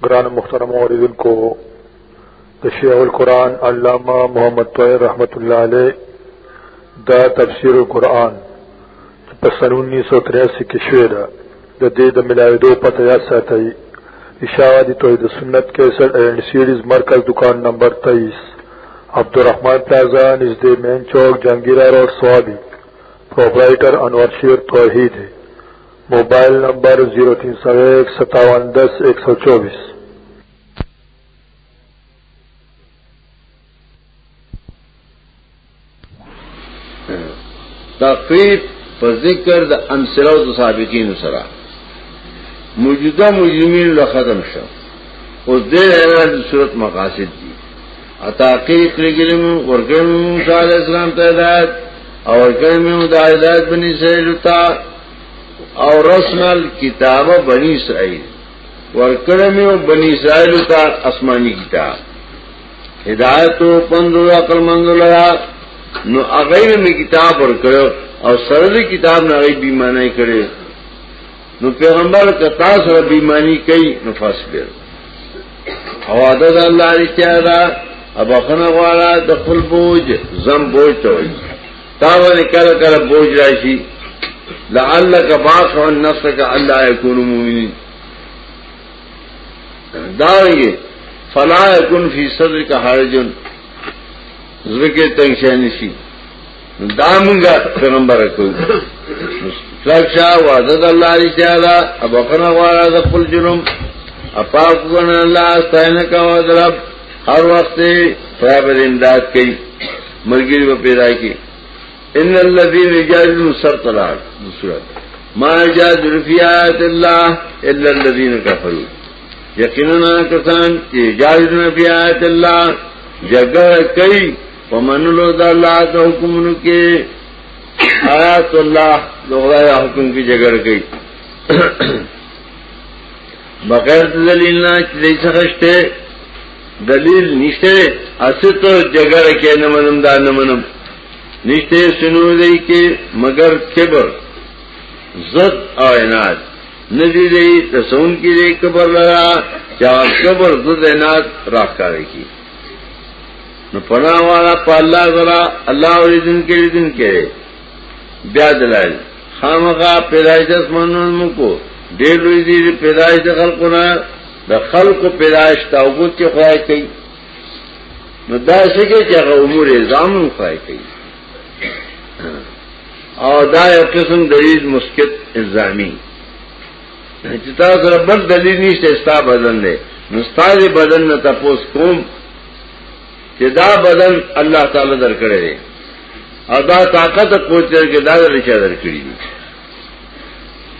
گران مخترم عوردن کو تشیع القرآن علامہ محمد طویر رحمت اللہ علیہ دا تفسیر القرآن پسن انیس سو تریاسی کی شعر د دې د ملاویدو پته یاد ساتئ اشاعتی توحید سنت 61 اینڈ سیریز مرکز دکان نمبر 23 عبدالرحمن پلازا نزد مین چوک جنگیرہ روڈ سوابی پروپرائٹر انور شیر توحید موبائل نمبر 03015710124 تقریب په ذکر د امثله او سابقین سره موجوده مجرمین له ختم شو او د اعلان صورت مقاصد دي اتاقیق لګلم ورګم موسی علی السلام ته هدایت او ورګم د هدایت بنی اسرائیل ته او رسنل کتاب بنی اسرائیل ورکړم بنی اسرائیل ته آسماني کتاب هدایت او پند او عقل مند لرا نو هغه می کتاب ورکړ او سره د کتاب نه غي بیمانه کړي نو پیغمبر کتا سره بیمانی کوي نو فاصبر او عدد الله رښتیا ده ابا خنا غواړه د خپل بوج زم بوج ته وي تا باندې کله کله بوج راشي لعلک باخ النفسک الله یکون مؤمنین دارنګي فلا يكن في صدرك حرج زړه تنگ شي نشي دا مونږه پیغمبر کوي لکشا وعده د الله رښتیا ده ابخنه غواړه د خپل جنم اپاک ګن الله ستاینه کا وذرب هر وخت پرابر امداد کوي مرګي په پیدا کې ان الذين يجادلون سرطلال سورت ما يجادل في آيات الله الا الذين كفروا یقینا کسان چې جادلون في آيات الله جګړه کوي په منلو د الله د حکمونو کې آیات الله د خدای حکم کې جګړه کوي بغیر دلیل نه چې دې څه خشته دلیل نشته اسه ته جګړه کې نه منم دا نه منم نشته سنو دی کې مگر کبر زد او عناد ندی دی تسون کی دی کبر لرا چا کبر زد عناد راخ کاری کی نو پناہ والا پا اللہ ذرا اللہ علی دن کے لی دن کے بیا دلائل خامقا پیدایش دست منون مکو دیر لوی دیر پیدایش دخل قنار د خلق پیدایش تاوبوت کې خدای کوي نو دا څنګه چې هغه امور الزام نه پای کوي او دا یو قسم دلیل مسکت الزامی چې تاسو سره بل دلیل نشته ستا بدن دی نو ستا دې بدن نه تاسو کوم چې دا بدن الله تعالی درکړی دی او دا طاقت کوچر کې دا درچا درکړي دي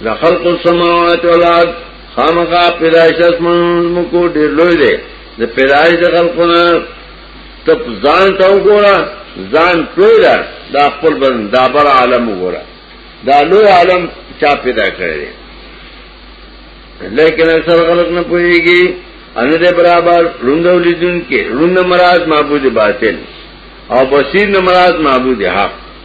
لخلق السماوات والارض خامخا پیدائش اسمانونو مکو ډیر لوی دی د پیدائش د خلقونه تپ ځان ته وګوره ځان پیدا دا خپل بن دا بر عالم وګوره دا لوی عالم چا پیدا کړی دی لیکن اکثر خلق نه پوهیږي ان دې برابر روندو لیدون کې روند مراد معبود باطل او بصیر نه مراد معبود حق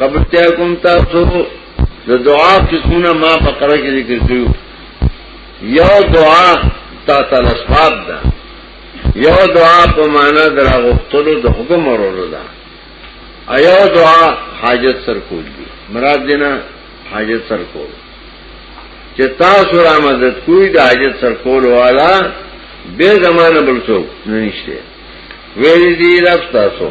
قبرتیا کوم تاسو د دعا قسمونه ما په قره کې ذکر کړو یو دعا تا تلسفاب ده یو دعا په معنا درا غوښتلو د حکم ورولو ده ایو دعا حاجت سر کول دي مراد دینا حاجت سر کول چې تاسو را مدد کوی د حاجت سر کول والا به زمانه بل څوک نه نشته ویل دي رب تاسو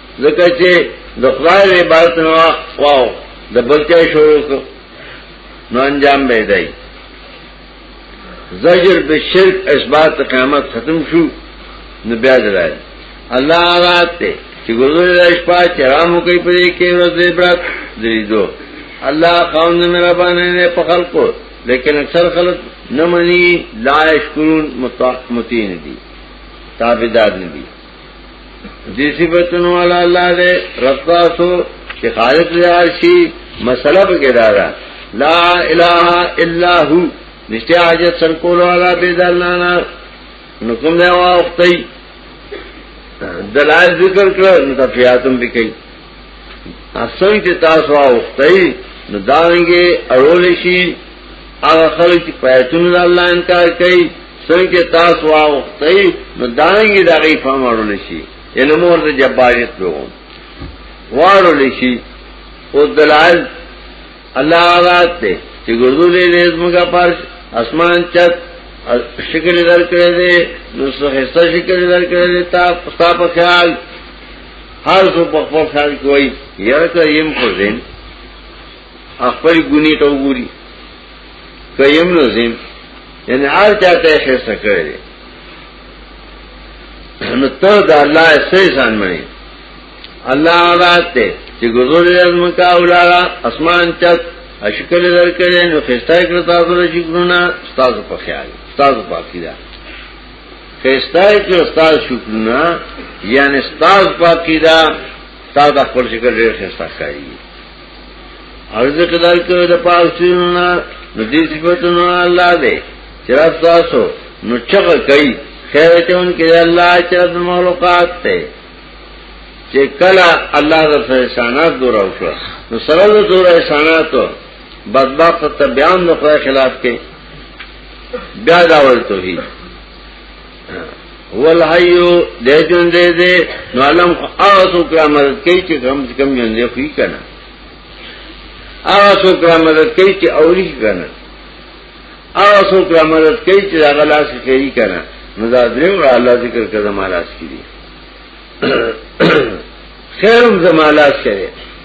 ځکه چې د خدای عبادت نه واو د بل چا شروع کو نو انجام به دی زجر به شرک اثبات قیامت ختم شو نو بیا درای الله آغات ته چې ګوزر شپه چرامو کوي په دې کې ورځ دې برات درې دو الله قوم نه مهربانه نه په خلکو لیکن اکثر خلک نه مني لا شکرون مطاع متین دي تابعدار نه دي دی صفتن والا اللہ دے رب تاسو چی خالق دے عرشی مسئلہ پکی دارا لا الہ الا ہو نشتے حاجت سرکول والا بیدالنانا نکم دے واقتی دلائل ذکر کرو نتفیاتم بکی اصل چې تاسو اوختای نو داویږي اړول شي هغه خلک چې پیاتون الله انکار کوي څنګه تاسو اوختای نو داویږي دا غي فهم اړول شي علم اور د جباریت په وو واړول شي او دلال الله آغاز ته چې ګردو دې دې زمګه پر اسمان چت شکل درکړې دې نو څه حصہ شکل درکړې دې تا پستا په خیال هر څو په خپل خیال کې وایي یاره ته یم خو زین خپل ګونی ته وګوري کيم نو زین یعنی هر چاته خسته کړی نو ته د الله سره ځان مړي الله آباد ته چې ګذور لازم کا اولالا اسمان چت اشکل درکړي نو خسته کړ تاسو له شکرونه تاسو په خیال تاسو په عقیده خیستای کی استاد شکرنا یعنی استاد پاکی دا تا دا خپل شکر ډیر خیستا کاری او ذکر دار کوي د پاکستاننا نو دې صفاتونو الله دې چرا تاسو نو چغه کوي خیر ته ان کې الله چرا د مخلوقات ته چې کله الله د احسانات دور او شو نو سره د دور احسانات بدبخت ته بیان نو خلاف کې بیا دا ول توحید هو الحی د ژوند دې نو علم او سو کرامت کوي چې کم کم ژوند دې خوې کنه او سو کرامت کوي چې اوري کنه او سو کرامت کوي چې هغه لاس کوي کنه نو دا دریم را الله ذکر کړه زمالاس کړي خیرم زمالاس کړي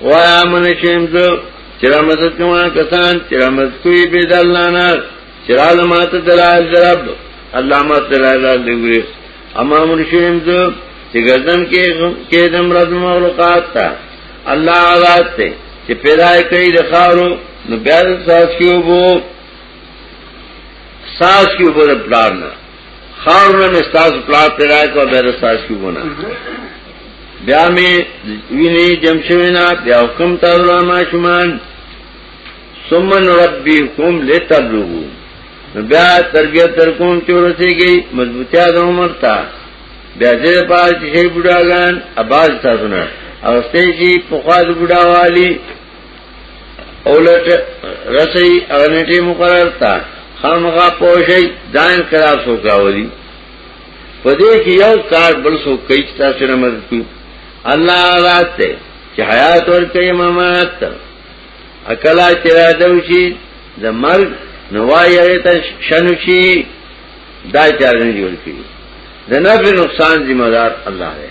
وایا من شیم زه چې را مدد کوم کسان چې را مدد کوي به د الله نه چې را لماته دلایل رب الله ما تعالی دې اما من شیم زه چې ګردن کې کې دم رب مخلوقات تا الله آزاد ته چې پیدا کوي د خارو نو بیا ساس کیو بو ساس کیو بو د پلان نه خارونه مې ستاسو پلار پیدا کړ بیا د ستاسو کیونه بیا مې ویني جم شوی نه بیا حکم تاسو را ما شومان ثم نربيكم لتبلغوا بیا تربیت تر کوم چې ورسېږي مضبوطیا د عمر ته بیا دې پاج شي بډاګان اباز تاسو نه او ستې شي په خواز بډاوالي اولټ رسي اغنټي مقرر تا خامغه پوشي دا انقلاب سو کاوري پدې کې یو کار بل سو کوي چې تاسو نه مدد کوي الله ذات ته چې حیات ورکه امامات اکلا چې را دوشي د مرګ نوایې ته شنو شي دا چارنه جوړ کړي د نفع نقصان ذمہ دار الله دی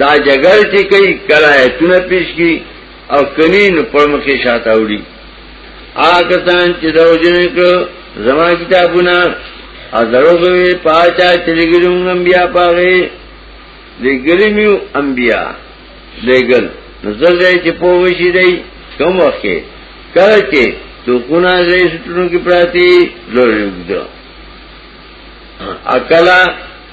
دا جګړه چې کوي کله ایتونه پیش کی او کني نو پر مخې شاته وړي هغه تان چې دا وجنه کړ زما کتابونه او دروغوي پاچا چې لګلم انبیا پاغه لګلم یو انبیا لګل نو زړه چې پوه شي دی کوم وخت کې کله چې تو کونه زې ستونو کې پراتی لوري وګدو اکلا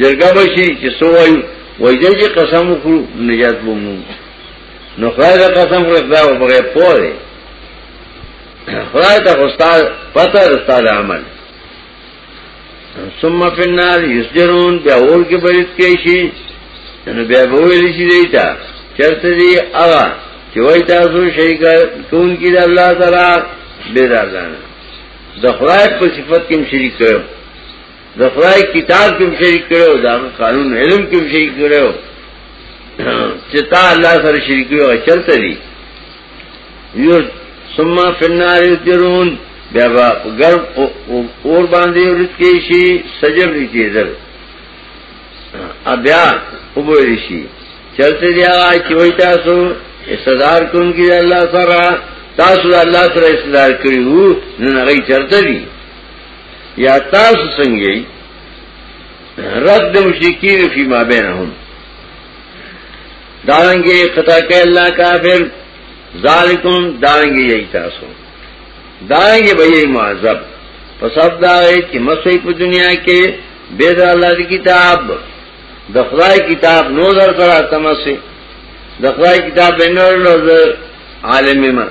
جرګه بشي چې سو وایو وای دې چې قسم وکړو نجات ومو نو خدای دا قسم وکړ دا وبغه پوره خدای ته استاد پته استاد عمل ثم فی النار یسجرون بیا اور کې بریت کې شي نو بیا به ویل شي دیتا چرته دی اغا چې وای تاسو شي کون کې د الله تعالی بیرا ځان د خدای په صفت کې شریک کړو د خدای کتاب کې شریک کړو دا قانون علم کې شریک کړو چې تا الله سره شریک کړو چلته دي یو ثم فی النار یجرون بیا با ګر اور باندې ورت کې شي سجر دي کېدل بیا وګور شي چلته دی هغه چې وای تاسو استدار کوم کې الله سره تاسو الله سره استدار کړی وو نه نه غي چرته دي یا تاسو څنګه یې رد د مشرکین فی ما بینهم دارنګي خطا کوي الله کافر ذالکم دارنګي یی تاسو دارنګي به یی معذب پس اب دا چې مسوي په دنیا کې بے در اللہ دی کتاب دخلائی کتاب نو در کرا تمسی دخلائی کتاب بینر لوزر عالم مر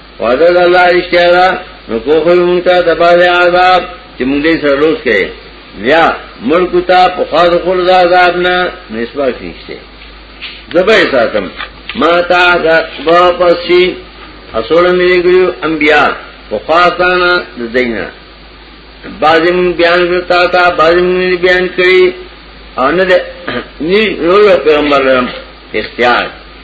وعده د الله رښتیا ده نو کوخه مونږ ته تباہ عذاب چې مونږ دې سره لوس کړي بیا ملک ته په خاص خل د عذاب نه نسبت کیږي زبې ساتم ما تا د واپسی اصول مې ګریو انبیا په خاصانه د دینه بازم بیان کرتا تا بازم نے بیان کری اور نہ نی رول پیغمبر اختیار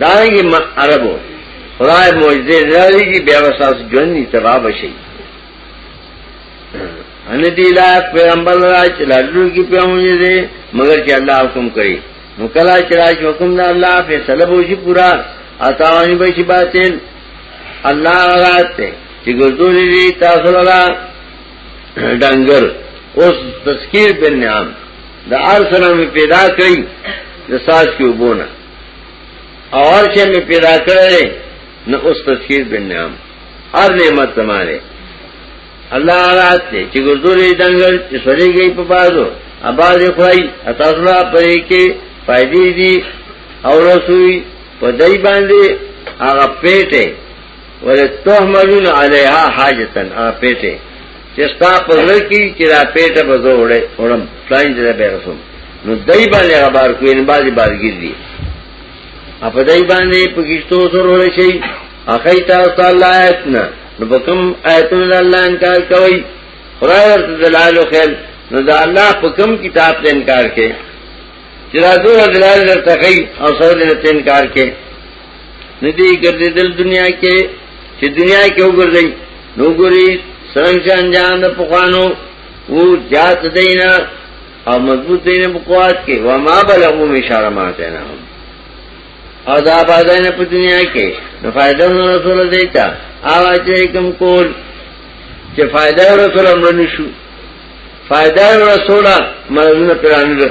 دارنگی ما عربو خدای موجزه زرالی کی بیا وساس جنی تباب شئی ان دی لایق پیغمبر را چې لالو کې پیغمبر دې مگر چې الله حکم کړي نو کله چې راځي حکم د الله فیصله به شي پورا اتاونی به شي باطل الله راته چې ګردولې دې تاسو لرا ډنګر اوس تذکیر بن نعام د ارسلم پیدا کړي د ساز کې وبونه اور چې مې پیدا کړل نو اوس تذکیر بن نعم هر نعمت زماره الله رات دې چې ګردوري دنګل چې سړي گئی په بازو اباز خوای اتاسلا پرې کې فائدې دي او رسوي په دای باندې هغه پیټه ولتهملون علیها حاجتن ا پیټه چې ستا په لر کې چې را پیټه به جوړه اورم فلاین دې به رسوم نو دای باندې خبر کوین بازي بازګیر دي اپ دای باندې پکشتو سره ورې شي اخی تاسو الله آیتنا نو بکم آیتون الله انکار کوي خدای ورته دلال او خیر نو دا الله په کوم کتاب ته انکار کوي چې دا دوه دلال درته کوي او سره دې انکار کوي ندی گردی دل دنیا کې چې دنیا کې وګرځي نو ګوري څنګه انجام د پخوانو وو جات دینا او مضبوط دینا په قوت کې و ما بلغو اشاره ماته نه او دا بازار نه په دنیا کې نو فائدہ نو رسول دیتا اواز یې کوم کول چې فائدہ رسول منشو فائدہ رسول مرزونه پرانه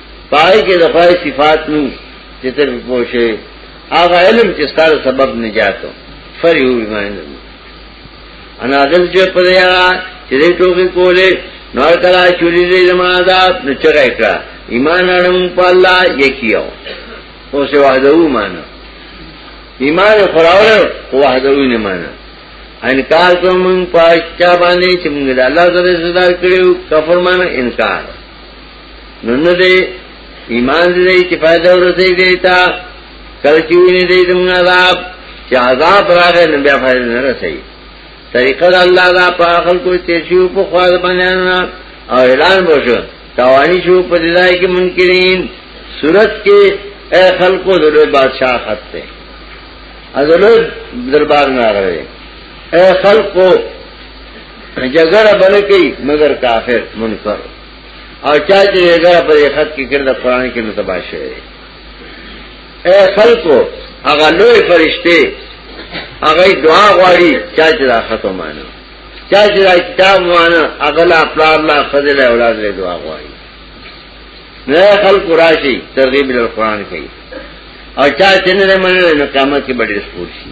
پای کې د خدای صفات نو چې تر پوښي هغه علم چې ستاره سبب نجاتو فریو ایمان انا دل چې په دیا چې دې ټوګه کولې نو کلا چوری دې زمادات نو چرای کړه ایمان اړم په الله یکیو او سه وحده مانو ایمان خراور وحده نه مانو انکار کوم پاک چا باندې چې موږ د الله سره صدر کړو کفر مانو انکار نو نه دی ایمان دی چې فائدہ ورسې دی تا کله چې ویني دی زموږ عذاب چې عذاب راغی نو بیا فائدہ نه رسې طریقه د الله دا په خپل کو چې شو په خوا باندې نه او اعلان وشو توانی شو په دای کې منکرین صورت کې اے خلقو دلوی بادشاہ خط تے ازلوی دربار نہ رہے اے خلقو جگڑ بلکی مگر کافر منکر او چا چې غیر په خط کې کړه قرآن کې نو تباہ شوی اے خلکو هغه لوی فرشته هغه دعا غواړي چا چې دا خط ومانه چا چې دا کتاب ومانه هغه لا پلار لا فضل اولاد له دعا غواړي نه خلکو راشي ترغیب له قرآن کوي او چا چې نه منل نو قیامت کې بډې سپور شي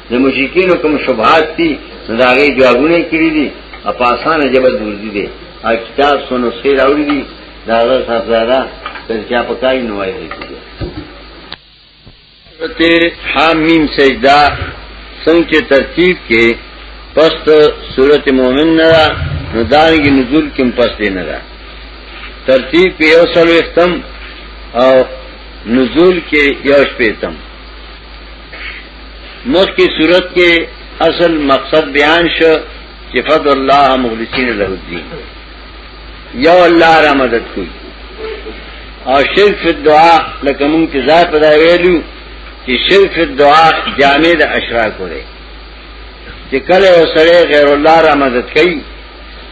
د مشرکینو کوم شبهات دي نو دا غي جوابونه کړی دي او په اسانه جبل ورزي دي او کتاب سونو سیر اوړي دي دا غره صاحبزاده تر چا پکای نو وایي کیږي ته حامیم سجدا څنګه ترتیب کې پست صورت مومن نه را نو دانګي نزول کې پست نه را ترتیب په یو سلو ختم او نزول کې یو شپې تم مخ کی صورت کې اصل مقصد بیان شو چې فضل الله مخلصین له الدين یو الله را مدد کوي او شرک فی الدعاء لکه مونږ چې ځای په دا ویلو چې شرک فی الدعاء جامع د اشراق وره چې کله وسره غیر الله را مدد کوي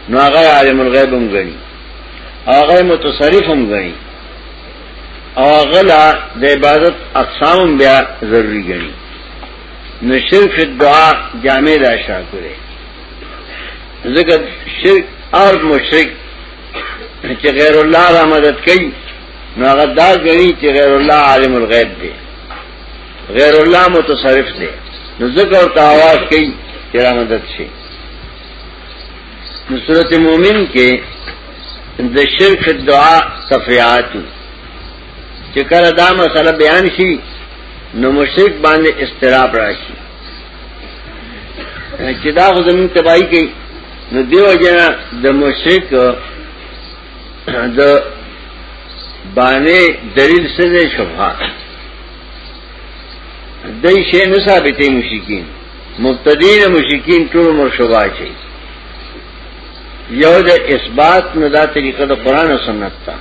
نو هغه عالم الغیب هم غني هغه متصرف هم غني او غلا د عبادت اقسام بیا ضروری ګڼي نو شرک دعا جامع دا شا کړي ځکه شرک اور مشرک چې غیر الله را مدد کوي نو هغه دا غني چې غیر الله عالم الغیب دی غیر الله متصرف دی نو ذکر او تاواز کوي چې را مدد شي نو سورت مومن کې د شرک دعا صفیات چې کله دا مسله بیان شي نو مشرک باندې استراب راشي چې دا خو زمون تباہی کوي نو دیو جنا د مشرک د باندې دلیل څه دی شبهه دای شي نه ثابتې مشرکین مبتدین مشکین ټول عمر شوبا چي یو د اثبات نو دا طریقه د قران او سنت ته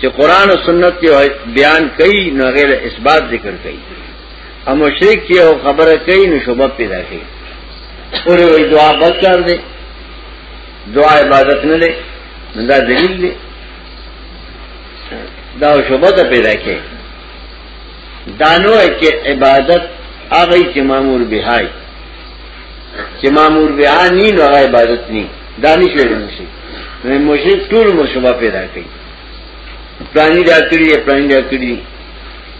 چې قران او سنت یو بیان کوي نو غیر اثبات ذکر کوي او مشرک یو خبره کوي نو شوبه پیدا کوي پورې وې دعا بچار دي دعا عبادت نه لې دا دلیل دی دا شوبه ته پیدا کوي دانو ہے کہ عبادت آغی چی معمور بہائی چی معمور بہا نی نو آغا عبادت نی دانی شوئے مشرک نو مشرک طول مشبہ پیدا کئی پلانی دا کری ہے پلانی دا کری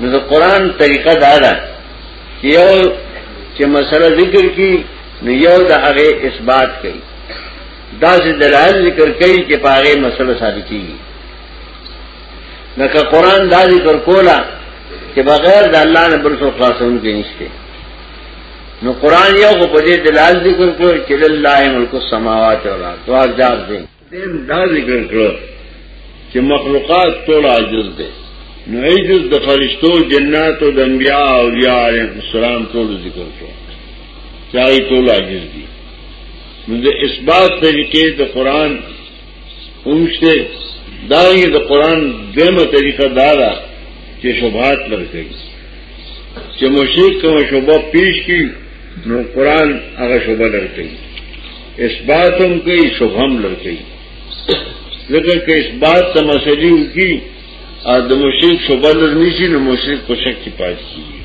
نو دا قرآن طریقہ دارا چی یو چی مسئلہ ذکر کی نو یو دا آغی اثبات کئی دا سے دلائل ذکر کئی چی پا آغی مسئلہ ثابتی گی لکه قران دا ذکر کولا چې بغیر د الله نه بل څه خلاصون کې نشته نو قران یو په دې دلال ذکر کړو چې لله ملک السماوات والارض او اجدار دې دیم دا ذکر کړو چې مخلوقات ټول عاجز دي نو عاجز د فرشتو جنات او د انبیاء او اولیاء علیهم السلام ټول ذکر کړو چاہی ټول عاجز دي نو د اثبات طریقې د قران اومشته دا یې د قران دمه طریقه دا ده چې شوبات لري چې مشرک کوم شوبه پیش کی نو قران هغه شوبه لري اثباتم کوي شوبهم لري ځکه کې اثبات ته مسلې وکي ا د مشرک شوبه لري شي نو مشرک په شک کې پاتې کیږي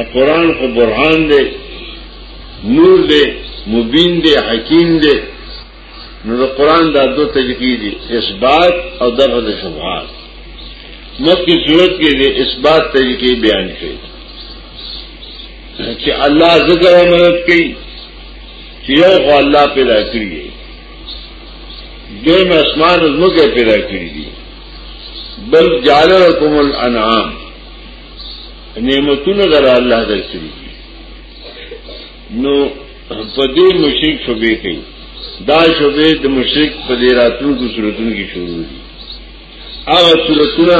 ا قران خو برهان دی نور دی مبین دی حکیم دی نو د قران دا دو طریقې دي اثبات او دغه د شبهات مکه صورت کې د اثبات طریقې بیان کړي چې الله ذکر او مدد کوي چې یو خو الله پیدا کړی دی دیم اسمان او زمکه پیدا کړی دي بل جعل لكم الانعام نعمتونه در الله درکړي نو په دې مشرک شوبې کوي دا شوبې د مشرک په دې راتلونکو صورتونو کې شروع دي هغه صورتونه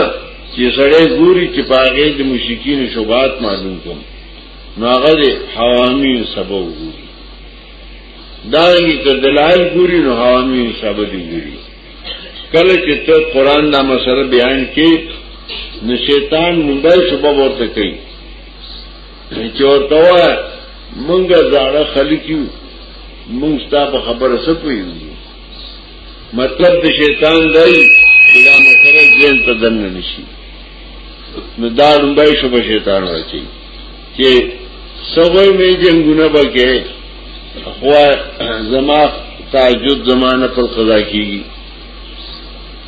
چې سړی ګوري چې په هغه د مشرکین شوبات معلوم کوم نو هغه د حوامی سبب ګوري دا یې کدلایل ګوري نو حوامی سبب دی ګوري کله چې ته قران دا مسله بیان کې نو شیطان مونږه سبب ورته کوي چې ورته وای مونږه ځاړه خلک یو مونږ تا په خبره څه پوهیږو مطلب د شیطان دی چې دا مسله ځین ته دننه نشي نو دا لومبای شو په شیطان ورچی چې سوي می جنگونه بکې خو زما تعجد زمانه پر قضا کیږي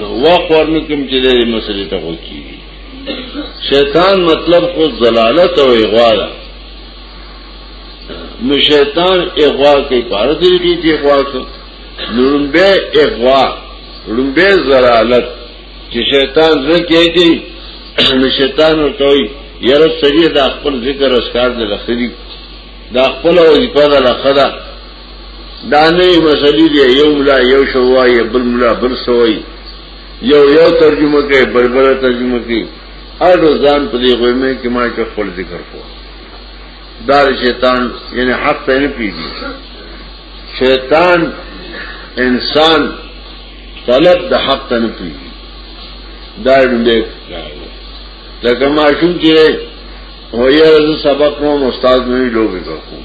نو وخت ورنکم چې دې مسلې ته وکی شیطان مطلب خو زلالت او اغوا ده نو شیطان اغوا کوي پاره دې کې چې اغوا کوي لومبه اغوا لومبه زلالت چې شیطان زړه کوي نو شیطان ورته یره سړي د خپل ذکر اسکار د لخري دا خپل وظیفه ده لخدا دا نه مسلې دی یو ملا یو شوای بل ملا بل سوای یو یو ترجمه کوي بل بل ترجمه کوي هر ځان په دې غوېمه کې ما چې خپل ذکر کو دار شیطان یعنی حق ته نه پیږي شیطان انسان طلب د حق ته نه پیږي دا دې لکه ما شوم چې هو یې سبق نو استاد مې لوګي کوم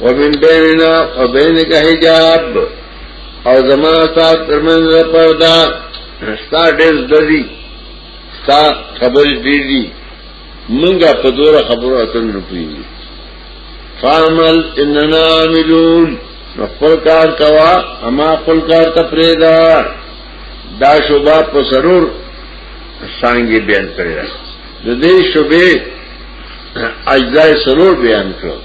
ومن بیننا وبینک حجاب او زما تا ترمن پردا ستا ډېر دلی ستا خبر دې دي منګه په دوره خبرو اتن نه پیږي فعمل اننا عاملون خپل کار کوا اما خپل کار ته پرېدا دا شوبه په سرور څنګه بیان کړی د دې شوبه اجزای سرور بیان کړو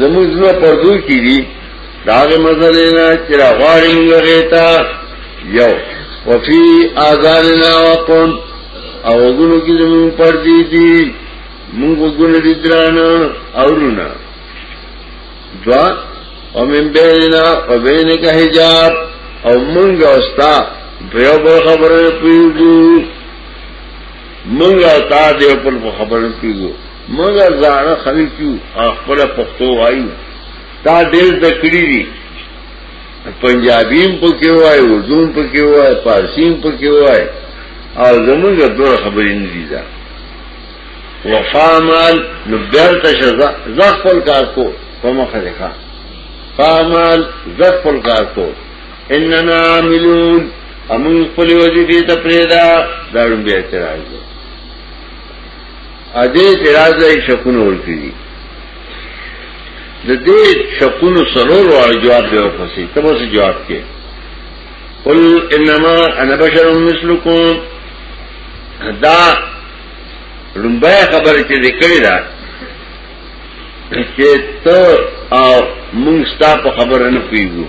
زموږ زړه پردو کې دي دا غي مسلې نه چې راغړې موږ غېتا یو وفي اذاننا وقن او غونو کې زموږ پردي دي موږ غونو دي درانه اورونه دوا ومن بیننا وبینک حجاب او موږ اوستا دیو په خبره پیږو موږ تا دیو په خبره پیږو مګر زاړه خلک یو خپل پښتو وایي تا ډېر د کړی دي پنجابیم پکې وای اردو پکې وای فارسیم پکې وای او زمونږ دوه خبرې نه دي دا وفامل نو بیرته شزا زخل کار کو په مخه ښه فامل زخل کار کو اننا عاملون امون خپل وظیفه ته پرېدا دا ډېر اعتراض دی اده اعتراض لای شکونه ورکړي د دې شکونو سرور او جواب دی ورپسې ته به جواب کې قل انما انا بشر مثلكم دا لومبای خبره چې ذکرې ده چې ته او موږ ستاسو په خبره نه پیږو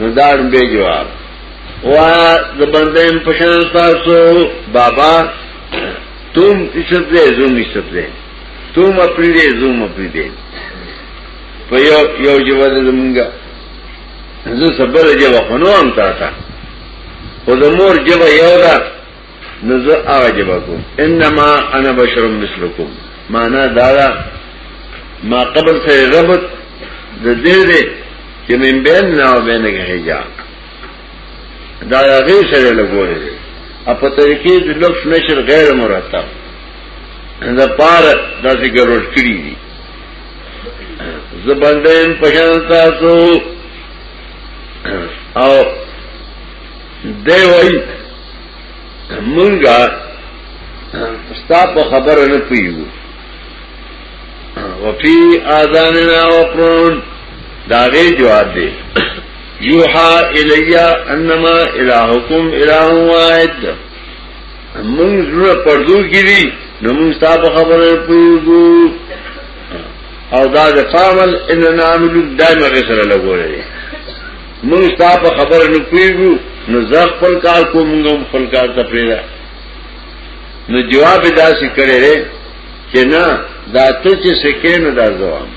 نو دا لومبای جواب وا د بندې په شان تاسو بابا توم عشت دے زوم عشت دے توم اپنی دے زوم اپنی دے په یو یو جواب زمونږه زه صبر جواب خنو ام تا تا خو د مور جواب یو دا نو زه هغه جواب کوم انما انا بشر مثلکم معنا دا دا ما قبل سره ربط د دې دې چې من بین نه او بین کې حجاب دا هغه سره لګوري دی په طریقې د لوکس نشر غیر مرتب دا پار داسې ګرور کړی دي زبندین پشان تاسو او دی وای مونږه ستا په خبره نه پیو وفي آذاننا وقرون داغه جواب دی یوحا الیا انما الہکم الہ واحد مونږ زړه پردو کړي نو مونږ تاسو خبره پوهیږو او دا د فامل ان نعمل دایمه سره لګولې مونږ تاسو خبره نه پوهیږو نو زه خپل کار کوم مونږ خپل کار ته پریدا نو جواب داسې کړي چې نه دا ته چې سکه نه دا ځوان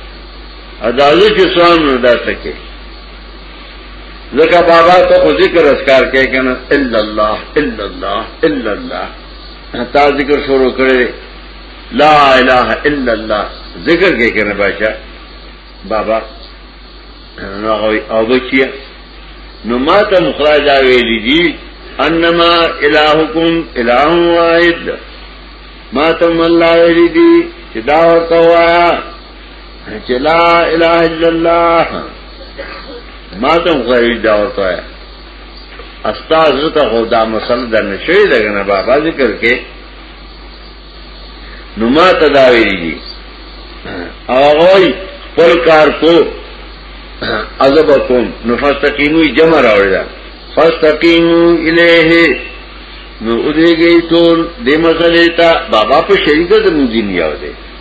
ادا چې سوام نه دا سکه ځکه بابا ته خو ذکر اسکار کوي کنه الا الله الا الله الا الله تا ذکر شروع کړي لا اله الا الله ذکر کوي کنه بچا بابا نو او بچیا نو ما ته مخراج ویلي دي انما الہکم الہ واحد ما ته الله ویلي دي چې دا ورته وایا چې لا اله الا الله ما ته غوړي دا ورته استاد ته خدا مسله د نشوي دغه نه بابا ذکر کې نو ما ته دا ویلي هغه خپل کار کو عذاب کوم نو فاستقیمو جمع راوړی دا فاستقیمو الیه نو اودیږي ټول د مسلې ته بابا په شریکه د مدینه یو دی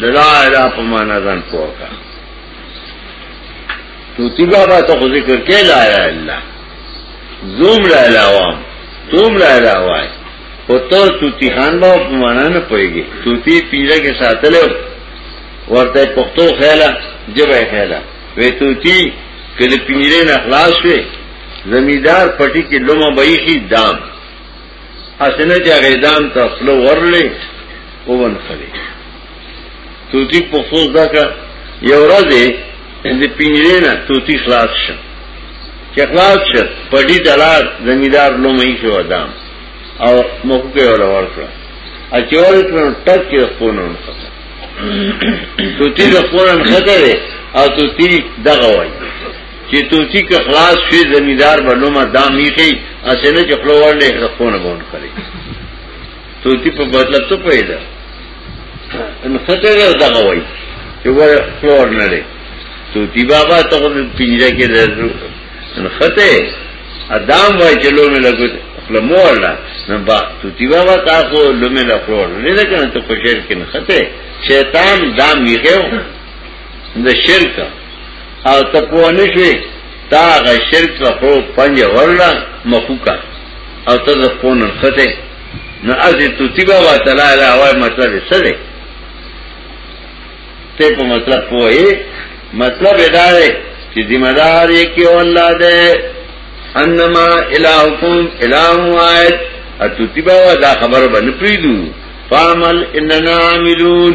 دلا اله په معنا ځان پوکا تو تی بابا ته ذکر کې لا اله الا زوم لا اله وام توم لا اله وای او تو توتی خان با په معنا نه پويږي توتی پیره کې ساتل ورته پښتو خیاله جبه خیاله وې توتی کله پیره نه خلاص وې زمیدار پټی کې لومه بېخي دام اسنه چې غیدان ته خپل ورلې وون خلې توتی په فوز دا کا یو ورځ د پینځه نه توتی خلاص شه چې خلاص شه پډی دلار زمیدار لومې شو ادم او موږ په ور ورکړه اچول پر ټک کې خپلون خطر توتی د خپلون خطر او توتی دغه وایي چې توتی که خلاص شي زمیدار بلومه دا میخي اسنه چې خپل ورلې خپونه بون کړي توتی په بدل ته پیدا ان خطر دا غوي چې ور خپل ورلې توتی بابا ته په پنجره کې درځو ان خطه ادم وای چې لومه لګو خپل مور لا نه با توتی بابا تاسو لومه لګو نه کنه ته په شعر کې نه خطه شیطان دا میخه د شرک او ته په نشوي تا غ شرک ته خو پنځه ورلا مخوکا او ته د پون خته نو ازي تو تیبا وا تعالی لا وای مطلب څه دی ته په مطلب پوهه مطلب دا دی چې ذمہ دار یې کې الله دې انما الہکم الہ واحد اتو تیبا دا خبر باندې پریدو فامل اننا عاملون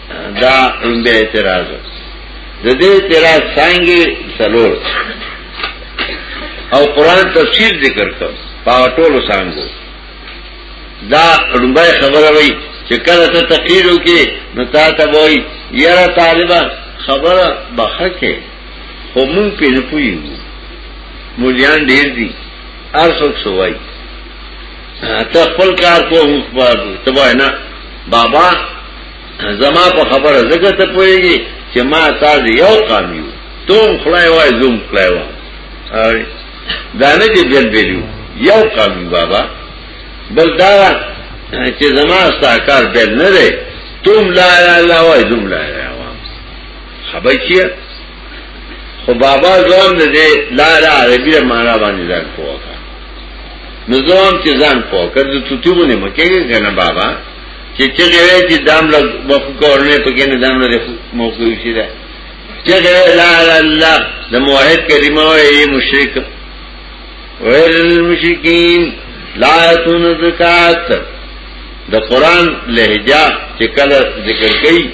دا لومبه اعتراض د دې اعتراض څنګه سلور او قران تفسیر ذکر کړ پاټولو څنګه دا لومبه خبره وای چې کله ته تقریر وکې نو تا ته وای یاره طالبہ خبره بخکه خو مونږ په نه پوي مولیان ډیر دي ارسوک سوای ته خپل کار کوو په تبا نه بابا زما په خبره زګه ته پويږي چې ما تاسو یو قام یو تم خلای وای زوم خلای وای دا نه چې بل بلیو یو قام بابا بل دا چې زما استاکار بل نه دی تم لا اله الا الله وای زوم لا اله الا الله خبر چیه خو بابا زوم نه دی لا اله عربی معنا باندې ځان پوهه نو زوم چې ځان پوهه کړ ته تیونه مکه کنه بابا چې چې غوي چې دام له مخکې ورنه پکې نه دام له موقوف شي دا چې غوي لا اله الله د موحد کلمه وي مشرک ويل المشرکین لا تون زکات د قران لهجه چې کله ذکر کړي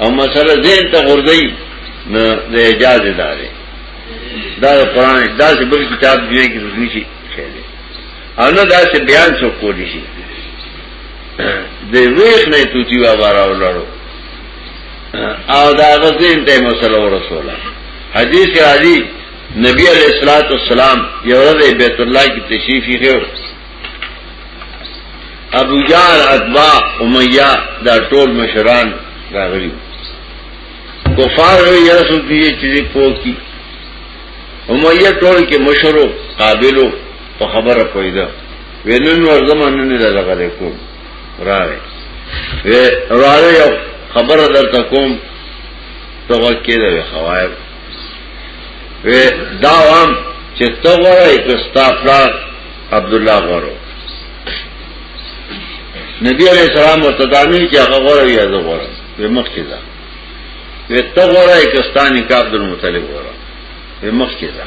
او مسله زین ته غردي نه د اجازه ادارې دا قران دا چې بل کتاب دی کې رسمي شي انا دا چې بیان څوک کولی شي د ویخ نه توتی و بارا ولړو او دا غزین ته مسله ورسوله حدیث راځي نبی علیہ الصلوۃ والسلام یو ورځ بیت الله کی تشریف یې ابو جار اتباع امیہ دا ټول مشران راغلی کفار وی یا رسول کی یہ چیزیں پو کی امیہ ټول کې مشرو قابلو په خبره پویده وینن ورځم نن له لغله کوم راوي وی راوي یو خبر درته کوم ته وکیده وی خوایب وی دا وام چې ته وای که ستا پلار عبد الله غورو نبی علیہ السلام ورتدانی چې هغه غورو یا زه غورو وی مخ کې ده وی ته غورای که ستا نکاح عبد المطلب غورو وی مخ کې ده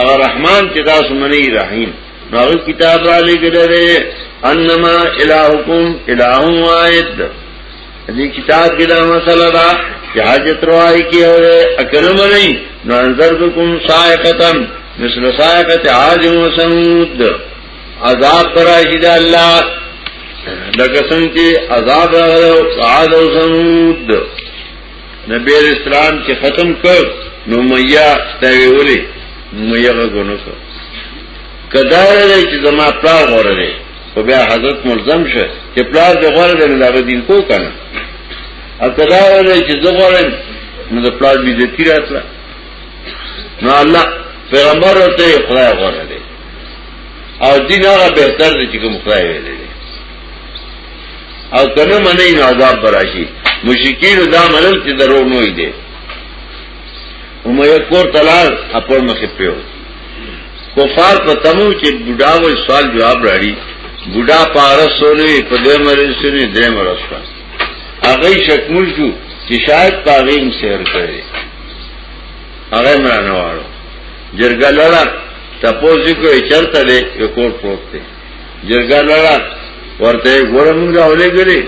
اگر رحمان چې تاسو منی رحیم نو کتاب را لګل دی انما الہکم الہ واحد دې کتاب کې دا مسله ده چې حاجت روای کې او اکل منی نو انذر کوم صائقتم مثل صائقت عاد و سمود عذاب پر راشد الله لکه څنګه چې عذاب راغلو عاد او سمود نبی علیہ السلام چې ختم کړ نو میا ستوي ولې میا غونو کړ کدار دی چې زما پلار غوړه دی خو بیا حضرت ملزم شه چې پلار دی غوړه دی نو دا دین کو کنه او کدار دی چې زه غوړم نو د پلار بي عزت راتله نو الله پیغمبر ورته خدای غوړه دی او دین هغه بهتر دی چې کوم خدای ویلی او کنه منی نو عذاب براشی مشکین دا منل چې درو نوې دي هم یو کور تلال خپل مخې پیو کفار په تمو چې بډا و سوال جواب راړي بډا پارس سولې په دې مرز سره دې مرز کا هغه شکمل شو چې شاید پاغیم سیر کړي هغه مرانه واره جرګه لړه تپوزی کو چرته دی یو کور پروت دی جرګه لړا ورته ګوره مونږه اولې ګلې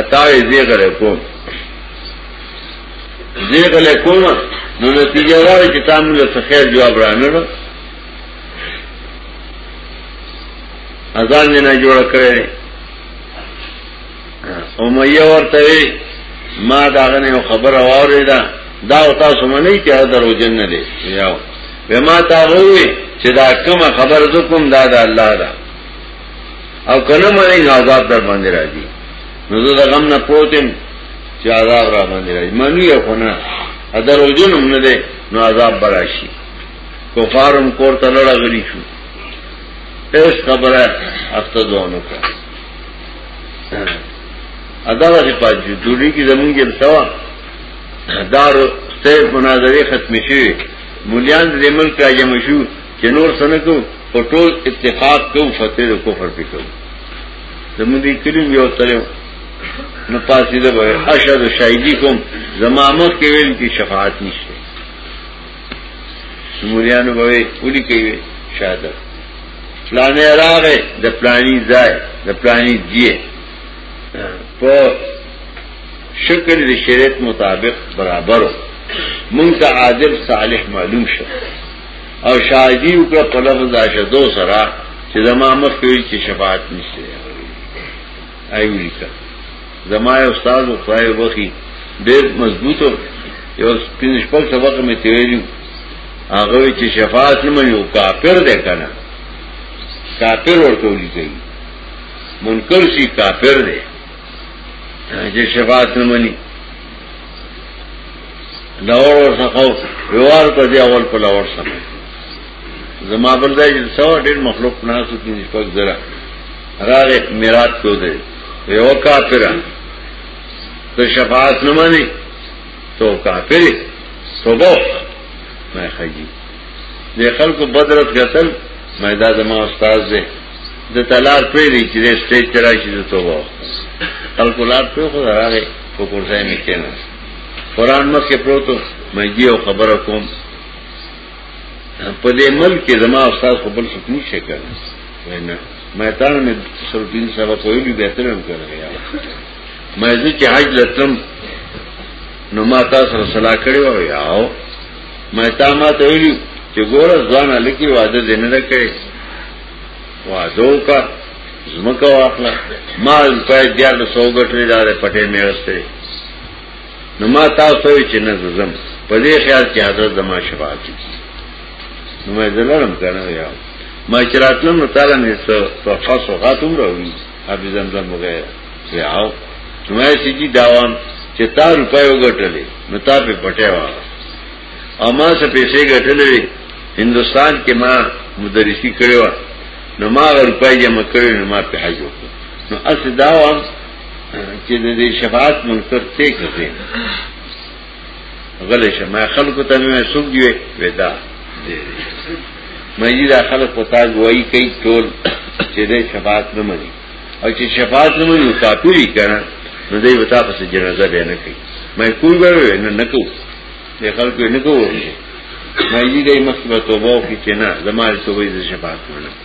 اتاوې دې غره کوم دې غره کوم نو نتیجه راوي چې تاسو له خیر جواب رانه نو اذان نه جوړ کړی امیه ورته ما دا غنه خبره واوریدا دا او تاسو منئ چې هغه درو جن نه دی یاو به ما تا وې چې دا کومه خبر زکم دا دا الله دا او کنه مې عذاب در باندې راځي نو زه دا غم نه پوتم چې عذاب را باندې راځي منو یې خو نه ادر وجن هم نه دی نو عذاب براشي کفارم کور ته لړغلی شو اس خبره افتدوانو کا ادا غږی پات دي دوی کې زمونږ جلسوا دار سیر مناظره ختم شي مليان د ملک راځي مشو چې نور سنکو په ټول اتفاق کو فتح د کفر پکو زمونږ دې کلیم یو تلو نو پاسې ده به اشهد شاهدی کوم زمامت کې ویل کې شفاعت نشته مولیانو بوي ولي کوي شهادت پلانې راغې د پلاني ځای د پلاني دی په شکل د شریعت مطابق برابر مونږ ته عادل صالح معلوم شو او شاهدی وکړه په لفظ عاشدو سره چې زما مخ کې چې شفاعت نشته ایو لیکا زما یو استاد خدای وبخي ډېر مضبوط یو پنځه شپږ سبق مې تیریو هغه چې شفاعت نه منو کافر دی کنه کافر ورته ولیکي منکر شي کافر دی چې شفاعت نه مني لور ور څخه ویوار ته دی اول په لور سره زما بل ځای چې څو ډېر مخلوق ناسو کې نشپک زره راغه میرات کو دے یو کافر ته شفاعت نه مانی تو کافر توبه ما خجی د خلکو بدرت قتل ما دا زما استاد دی د تلار پرې دی چې سټیج ته راشي د توبه خلکو لار په خو راغی په کورسای مې کېنه قران مخ کې پروتو مې یو خبره کوم په دې ملک کې زما استاد په بل څه نشي کړی وینا ما ته نه سر دین سبا کویلی به تر هم کړی ما زه چې حج لتم نو ما تاسو سره صلاح کړی و یاو ما ته ما ته ویلی چې ګوره ځوان لکی واده دین نه کړی وادو کا زمکه واخله ما په دې اړه سوګټری دار پټه مې واستې نو ما تاسو ته چې نه زم په دې خیال چې حضرت زما شفاعت کوي نو مې دلارم کنه یا ما چې راتلم نو تعالی مې څو تحفظ او غاتم راوړي ابي زمزم وغیرہ یاو نو مې چې دي داوام چې تا روپۍ وګټلې نو تا په پټه واره او ما څه پیسې ګټلې هندستان کې ما مدرسي کړو نو ما روپۍ جمع کړې نو ما په حج وکړ نو اصل داوام چې د دې شفاعت منکر څه کوي غلې شمه خلکو ته مې سوق دی ودا دې مې دا خلک په تاج وایي کوي ټول چې دې شفاعت نه مني او چې شفاعت نه مني کافری کړه نو دې وتا پس جنازه به نه کوي مې کوی به نه نکو دې خلکو نه کوو مې دې مخکې توبه وکړي چې نه زماره توبه دې شفاعت نه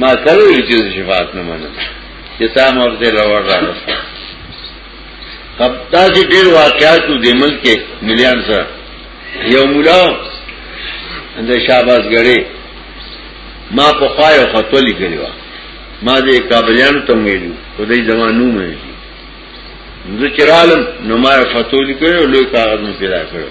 ما سره وی چې شفاعت نه منم چې تا مور دې لور راغست کب تاسو ډیر واقعاتو د ملک کې مليان سره یو مولا د شاباز غړي ما په خای او خطو لیکلی و ما دې کابلیان ته ویلو په دې زمانو مې زه چرالم نو ما فتو لیکلو لوی کاغذ مې پیدا کړو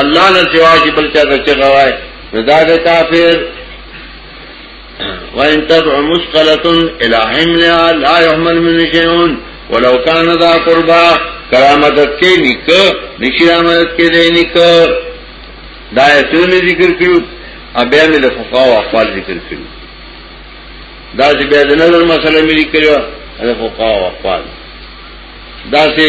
الله نه سوا چې بل چا ته چغه وای رضا د کافر وان تدع مسقله الى حملها لا يحمل من شيء ولو كان ذا قربا کرامت کې نیک نشي رحمت کې دی نیک دا ایتونه ذکر کړو ابیا مې د فقها او اقوال ذکر کړو دا چې بیا د نظر مسله مې لیکلو د فقها او اقوال دا چې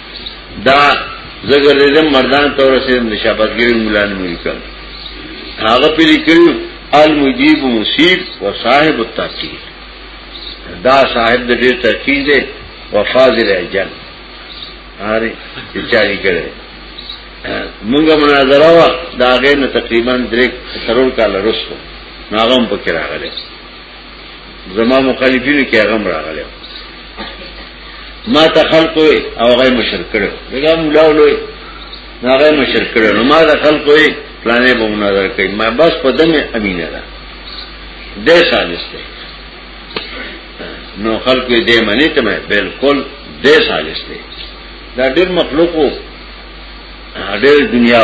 دا زګر دې مردان تور سره نشابتګری مولان مې کړ هغه پیری کړو المجیب مصیب و صاحب التحقیق دا صاحب د ډېر تحقیق دی وفاضل اجل هاري چې چاري کړي مونږه مناظره وا دا غې نه تقریبا درې سرور کال رسو ناغم پکې راغله زما مخالفینو کې هغه راغلی ما ته خلق وي او هغه مشر کړو دا مولا ولوي هغه مشر کړو نو ما ته خلق وي پلانې به مناظره کوي ما بس په دمه امینه ده د سالس ده نو خلق دې منی ته مې بالکل د سالس ده دا ډېر مخلوقو ډېر دنیا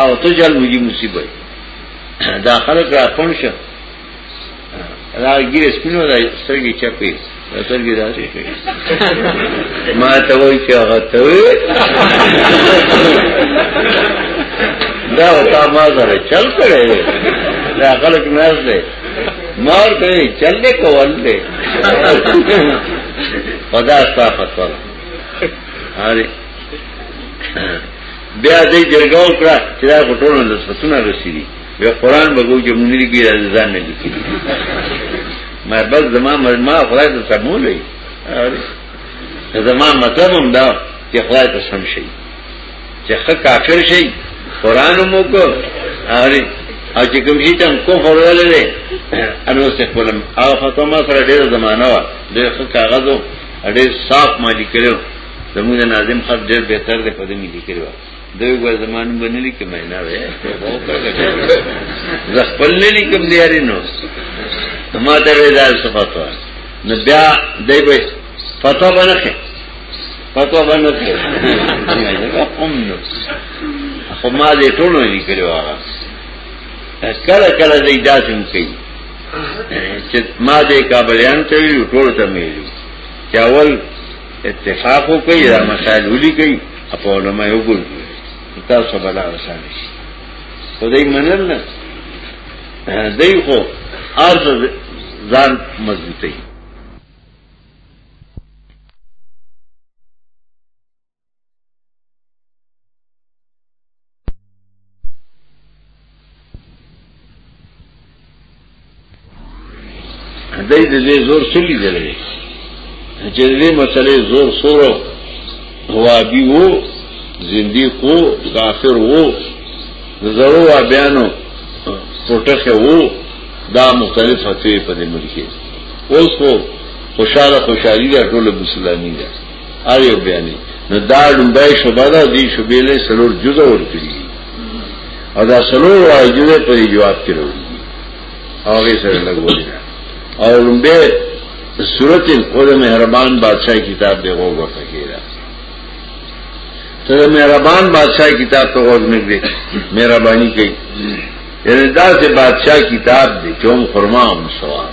او ته جل وږي مصیبت دا خلک را پون شو را ګیر سپینو دا سترګې چپې سترګې راځي ما ته وای چې هغه ته دا وتا ما سره چل کړي دا خلک نه ځي مار ته چل دې کول دې خدا صاحب تعالی اره بیا دې جرګه وکړه چې دا غټولو د سپسونه رسېږي یو قران به ګو جمهوریت کې راځي ځان نه لیکي ما بس زما ما خدای ته سمولې زما مطلب هم دا چې خدای ته سم شي چې خه کافر شي قران مو کو اره او چې کوم شي تم کو فرول لري انو څه خپلم او ختمه سره ډېر زمانہ و ډېر کاغذو ډېر صاف مالي کړو زموږ د ناظم خط ډېر بهتر دی په دې ملي کړو دوی ګور زمانو باندې لیکم نه وې زه خپل نه لیکم دی یاري نو ما ته دا صفات و نو بیا دای په پتا باندې پتا باندې کوم نو خو ما دې ټول نه لیکلو هغه کله کله دې داسې کوي چې ما دې کابلیان ته ویل ټول ته مې ویل چې اول اتفاق وکړي دا مسائل ولي کوي په علماء یو ګل تاسو بلا آسان شي خدای منل نه دی خو ارز ځان مضبوطی دای د دې زور سلی دی چې دې مسلې زور سورو وابي وو زندي کو کافر وو زرو وابيانو پټخه وو دا مختلف فتوی په دې ملک کې اوس کو خوشاله خوشالي ده ټول مسلمانان او یو بیانې نو دا لومبای شوبه ده دې شوبې له سلور جزء ورکړي او دا سلور واجبه په جواب کې وروړي هغه سره لګولې او لومبه صورت خود مهربان بادشاہ کتاب دی غوږ ورته کیرا ته مهربان بادشاہ کتاب ته غوږ نه دی مهرباني کوي یعنی دا چې بادشاہ کتاب دی چوم فرما هم سوال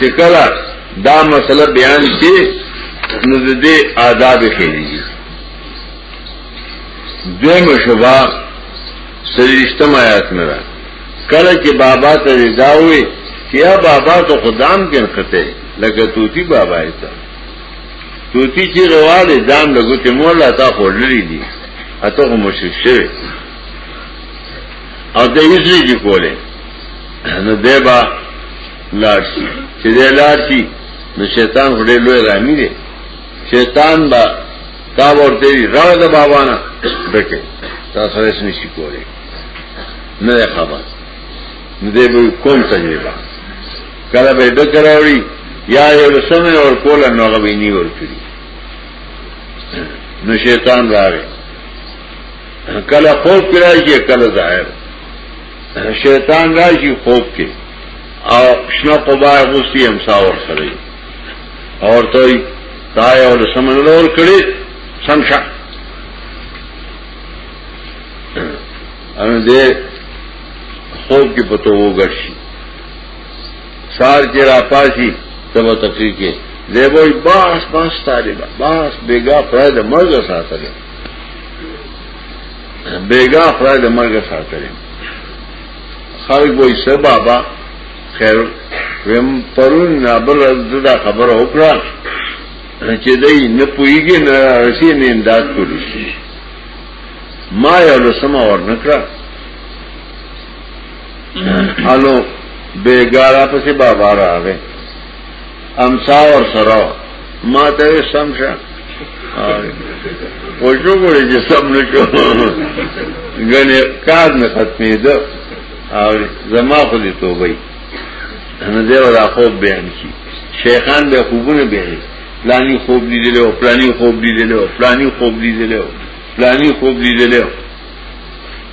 چې کله دا مسله بیان شي نو د دې آداب خېږي دویمه شوبه سرشتم آیات نه ده کله چې بابا ته رضا وي چې یا بابا ته خدام کې نقطه لکه توتی بابا یې ته توتی چې رواله ځان لګوتې مولا تا خورلې دي اته مشرک شوی او ته هیڅ نه کی کوله نو دی با لاړ شي چې دی لاړ شي نو شیطان خو ډېر لوی رامي دی شیطان با تا ورته وی راو د بابا نه ډکه تا سره هیڅ نشي کوله نه خبر نو دی به کوم تجربه کله به ډک راوړي یا یو سمه اور کوله نو غوي نی ور کړی نو شیطان راغی کله خوب کې راځي کله ظاهر شیطان راځي خوب کې او شنو قبار غوستي همسا ور سره اور ته تا یو لسمن لور کړی سمشا ان دې خوب کې پتو وګرشي سار کې را پاسي تبو تفریقه دیوی باس باس طالبا باس بیگا پرد مرز ساتھ بیگا خدای د مرګ ساتلی خلک وایي سه بابا خیر ویم پرون نابل دا خبره وکړه چې دای نه پویږي نه رسی نه امداد کولی شي ما یو لسمه ورنکړه الو بیګارا پسې بابا راغی امسا ور سره ما ته سم شه او جو ګورې چې سم نه شو غنې کار نه ختمې ده او زما خو دې توبې نه دی ولا خوب بیان شي شیخان به خوبونه بیان پلانی خوب لیدل او پلانی خوب لیدل او پلانی خوب لیدل او پلانی خوب لیدل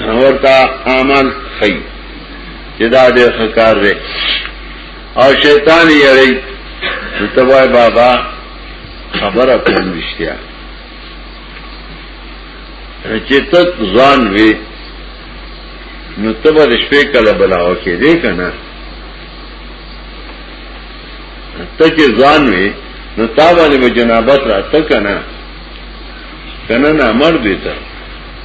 ورتا عمل خی جدا دے خکار دے او شیطان یری تبای بابا خبر اکن رشتیا چیتت زوان وی نو تبا دشپے کلا بلاو کے دے کنا تا چی زوان وی نو تابانی بجنابت را تا کنا کنا نا مرد بیتا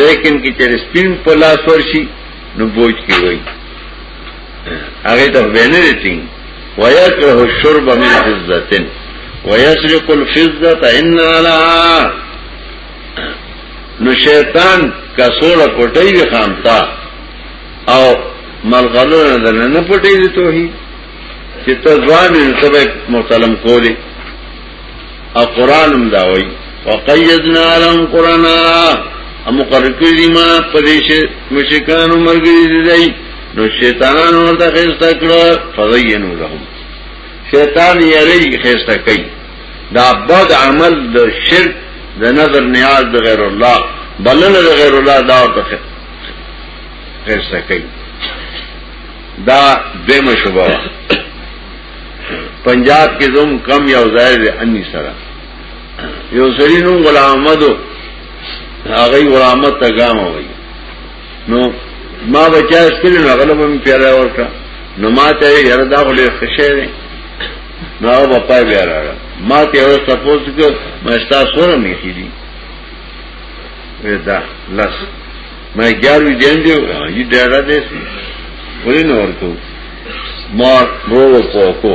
لیکن کې چې سپین په لاس ورشي نو بوج کې وای هغه ته وینې ټینګ ويكره الشرب من فزة ويسرق الفزة ان لا نو شیطان کا سوړه پټي وی خامتا او ملغلو نه نه پټي دي توهي چې ته ځوان یې ته محترم کولی او قران هم دا وایي وقیدنا لهم قرانا ام قرکری ما پدیش مشکان مرګی دی نو شیطانان ورته خسته کړه فزینو لهم شیطان یې لري خسته کوي دا بد عمل د شرک د نظر نیاز د غیر الله بلنه د غیر الله دا ورته خسته کوي دا دیمه شوبه پنجاب کې زوم کم یو ځای دی انی سره یو سړی نو غلام احمد هغه غلام احمد ته ګام وای نو ما بچا سکل نو هغه به پیاله ورکا نو ما ته یره دا غلې خشه دی نو هغه په پای بیا راغله ما ته یو سپوز کو مشتا سره میخي دي ودا لس ما گیارو جن دیو جی ڈیرا دیس ولی نور کو ما رو رو پوکو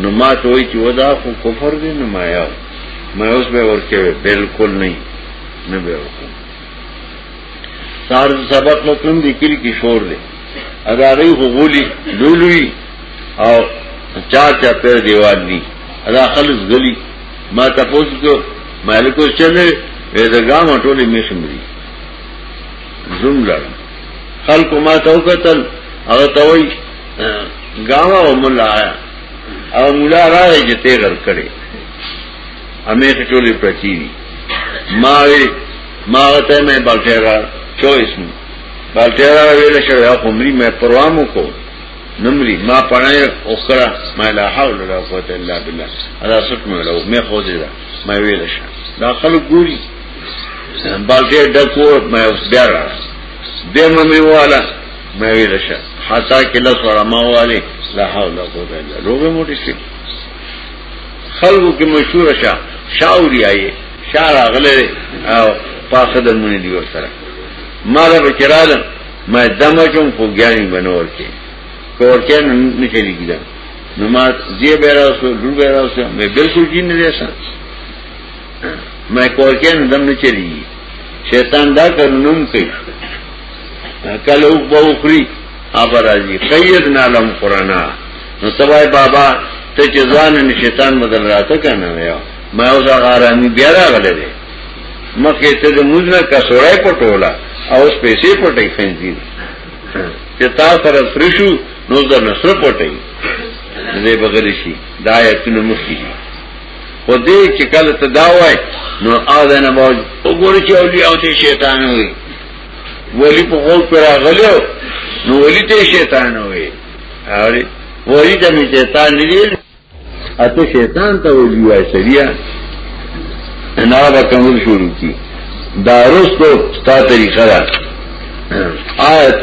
نو ما ته وای چې ودا خو کفر دی نو ما یو ما اوس به ورکه بالکل نه نه به ورکه سار سبق نو کوم دی کلی کې شور دی ادارې خو غولي لولوي او چا چا پر دیوال دی ادا خلص غلی ما تاسو کو مالکو چلے وې دا ګام ټولې میشم دي زوم لړ خلق ما ته وکتل او ته وای گاوا او مولا آیا او مولا راغی چې ته غر کړي امې ته ټولې پرتی دي ما وی ما ته مې بالټیرا چويس مې بالټیرا ویل شو یا عمرې مې پروامو کو نمری ما پړای او خره ما لا حول ولا قوت الا بالله ادا سټ مې له مې خو دې دا مې ویل شو دا خلک ګوري بلکې ډکو مې اوس بیا را دې مې واله مې ویل شه حتا کې له سره ما والي لا حول ولا قوت الا بالله لوګه موټی شي خلکو کې مشهور شه شاوري آئے شار اغله او پاسه د مونږ دی ورسره ما له بچرالم ما دمه کوم خو ګانی بنور کې کور کې نه چلی کیدم نو ما دې بیره اوس ډور بیره اوس مې بالکل جین نه دی سره ما کور کې نه دم نه چلی شیطان دا کارونم کوي کله او په اخري ابر راځي قید نالم قرانا نو سوای بابا ته چې ځان نه شیطان بدل راته کنه ویا ما اوس غارامي بیا راغله دي مخه ته د مزنه کا سوړای پټولا او اوس پیسې پټې خنځي چې تا سره فرشو نو د نصر پټې دې بغل شي دا آیتونه مخکې خو دې چې کله ته دا وای نو اذه نه باج وګورې چې اولی او ته شیطان وي ولی په خو پر غلو نو ولی ته شیطان وي اوري ولی ته می شیطان نه دی اته شیطان ته ولی وای سریا انا با کمل شروع کی دارستو ستا طریقه دا آیت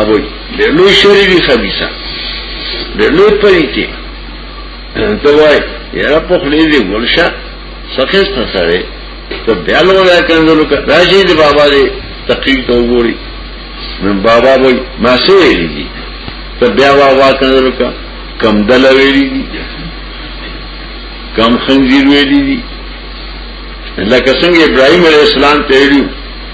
ابو ډېر لوی شری دی خبيسا ډېر لوی پرې کې ته وای یاره په خلی دی ګلشا سخیست سره ته بیا لولا کندلو کا راځي دی بابا دی تقریر ته وګوري نو بابا وای ما سه ویلي دي ته بیا بابا کندلو کا کم دل ویلي دي کم خنزیر ویلي دي لکه څنګه ابراهيم عليه السلام ته ویلو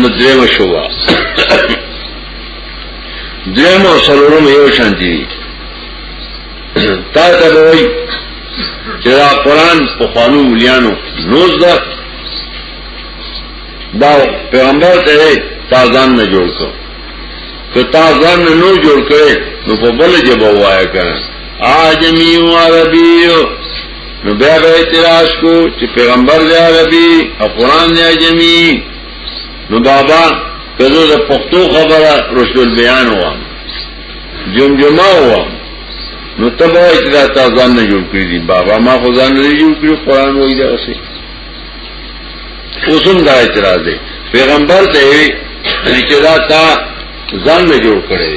نو دریم شوبه دریم او سلورم یو شان دي تا ته وای چې دا قران په قانون مليانو نوز ده دا پیغمبر ته تازان نه جوړ کو که تازان نه نو جوړ کړي نو په بل جواب وایا کړه آجمی و عربی نو بیا به اعتراض کو چې پیغمبر دی عربي او قران دی جمی نو بابا کله د پښتو خبره رسول بیان و جمجمه و نو تبا چې دا تاسو نه جوړ کړی دی بابا ما خو ځان نه جوړ کړی قران وایي دا اوسه اوسم دا اعتراض دی پیغمبر ته چې دا تا ځان نه جوړ کړی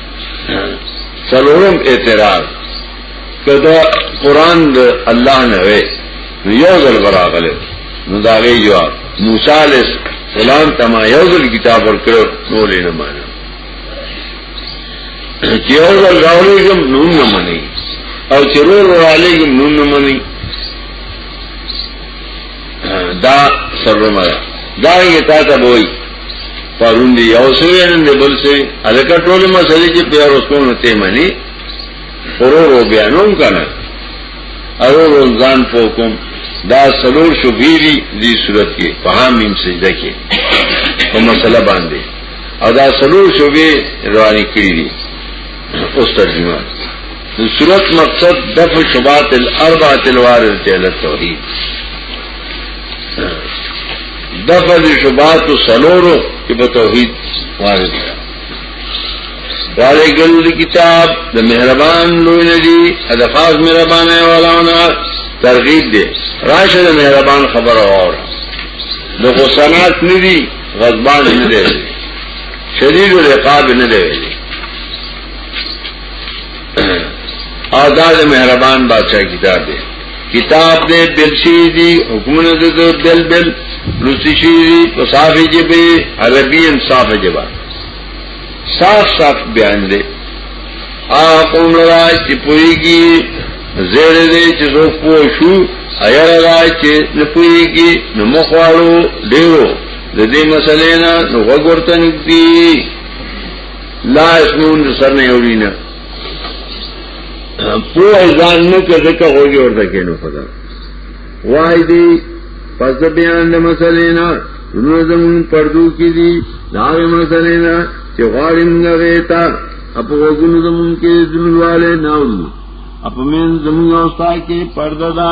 سلورم اعتراض کدا قران د الله نه وي نو یو ځل براغله نو دا غي جواب موسی علیہ السلام تما یو ځل کتاب ورکړو نو لینه مانه چې یو ځل راولېږم نو نه مانی او چې ورو ورو علیږم نو نه مانی دا سرمه ده دا یې تا ته وای پرون دی یو سوی نن دی بل سوی الکه ټول مسلې چې پیار وسونه ته مانی ورو بیانوم کنه ورو ځان پوکم دا سلور شبیری دی صورت کې په حامیم سجده کې په مسله باندې او دا سلور شبې رواني کړی دي اوس ترجمه د صورت مقصد دفع شبات الاربعه الوارد تعالی توحید دفع شبات سلورو چې په توحید وارد والے گل کتاب د مهربان لوی ندی ادفاظ مهربان ہے والاونا ترغیب دے راشه د مهربان خبر اور د غسنات ندی غضبان ندی شدید العقاب نه دی ویلي او دا د مهربان بادشاہ کتاب دی کتاب دې بل شي دي حکمونه دې بل بل لوسی شي دي په صافي جبه عربي ان صافي جبه صاف صاف بیان دې ا قوم را چې پويږي زیر دې چې زو پوه شو ایر را چې نه پويږي نو مخوالو ډیرو د دې مسلې نه نو وګورته نږدې لا اسمون سر نه اوري نه په ځان نو کې ځکه وګي ورته کینو پدا وای دی پس بیان د مسلې نه نو زمون پردو کې دي دا مسلې نه چې غواړم نه وېتا اپ وګونو زمون کې ذلواله نه اوري اپ مين زمون اوستا کې پرده ده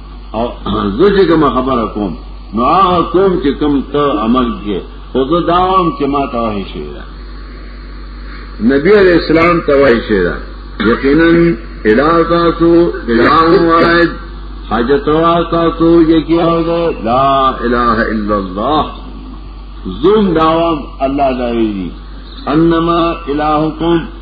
او زه چې کوم خبره کوم نو هغه کوم چې کوم ته عمل کې خو زه داوام چې ما ته وایي شي نبی علیہ السلام ته وایي شي یقینا الا تاسو الا واحد حاجت وا تاسو یکی او لا اله الا الله زوم داوام الله دا ویلي انما الهکم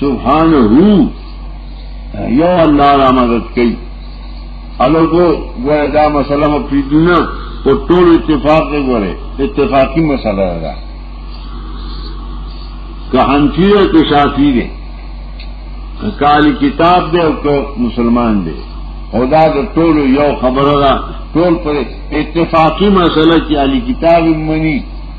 سبحان هو یو الله را مدد کوي الو کو ګویا دا مسله مو پیډونه په ټول اتفاق دی ګوره اتفاقی مسله ده که حنفی او که شافعی دی کال کتاب دی او که مسلمان دی او دا د ټول یو خبره ده ټول پر اتفاقی مسله کې علی کتاب منی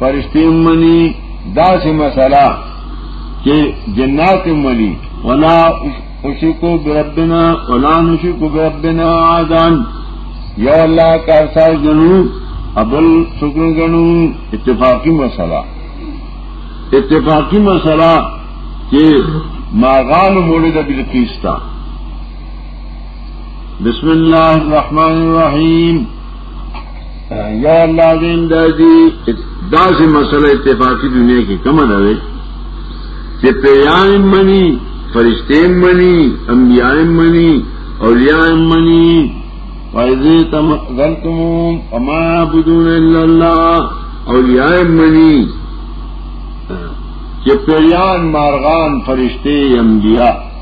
فرشتي مني دا سه مسله چې جنات مني ولا اشکو بربنا ولا نشکو بربنا عادان یا الله کا ساز جنو ابل شکر گنو اتفاقی مسئلہ اتفاقی مسئلہ کہ ماغان موڑے دا بلقیستا بسم اللہ الرحمن الرحیم یا الله دین دازی داسې مسله اتفاقی دنیا کې کم نه وي چې پیان منی فرشتې منی انبیاء منی اولیاء منی وایذی تم ذلتم اما بدون الا الله اولیاء منی چې پیان مارغان فرشتې انبیاء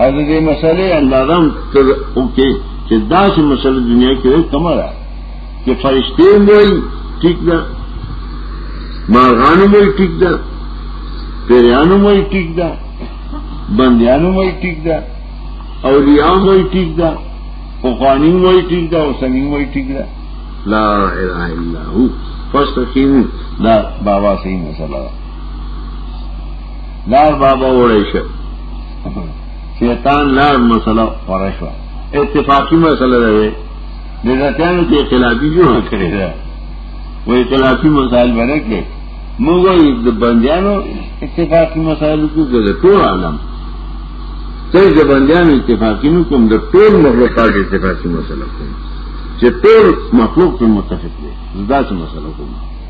او د دې مسلې اندازه تر او کې چې دا چې مسله دنیا کې وي کمه ده چې فرشتي وي ټیک ده مارغانو وي ټیک ده پیرانو وي ټیک ده بندیانو وي ټیک ده اولیاء وي ټیک ده فقانی وي ټیک ده او سنی وي ټیک ده لا اله الا هو فاستقیم دا بابا صحیح مسله ده لار بابا وړی شه شیطان لار مسله وړی شو اتفاقی مسله ده وی د ځاتانو کې اختلافي جوړ کړی ده وې اختلافي مسائل باندې کې موږ د بندیانو اتفاقی مسائل کې د ټول عالم ته د بندیانو اتفاقی نو کوم د ټول مخلوقات اتفاقی مسله کوم چې ټول مخلوق په متفق دي دا څه مسله کوم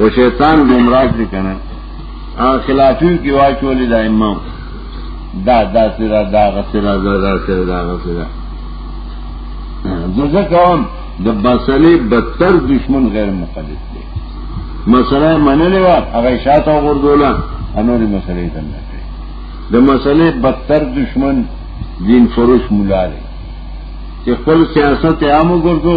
او شیطان گمراه دي کنه ا خلافی کی واچولې دایمه دا دا سره دا غسره دا دا سره دا غسره دغه کوم د بسلې بدتر دشمن غیر مقدس دی مسله منلې و هغه شاته وردوله انور مسلې ته نه کړې د مسلې بدتر دشمن دین فروش مولا دی چې خپل سیاست عامو ګرځو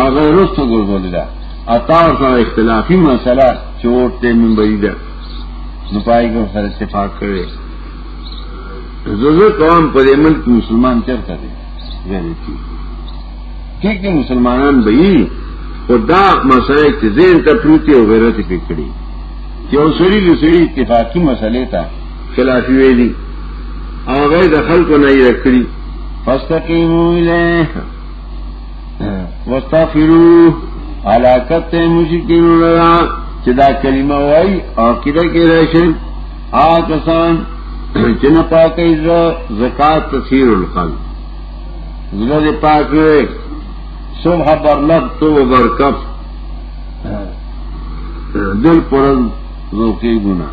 هغه رستو ګرځولې ده اتا سره اختلافي مسله چې ورته منبري ده نو پای کې سره اتفاق کړي زړه قوم په دې ملک مسلمان چرته دي غیر کی ٹھیک ہے مسلمانان به یي او دا مسله چې زین ته پروتي او غیرت کې کړي چې اوسري د سړي اتفاقی مسلې ته خلافي ویلي هغه د خلکو نه یې کړی فاستقیموا الیه واستغفروه علاقت ته مشرکین لرا چې دا کلمه وای او کده کې راشي آ کسان چې نه پاکي زکات تفسیر القلب زړه دې پاک وي صبح برلب تو برکف دل پرن روکی گناہ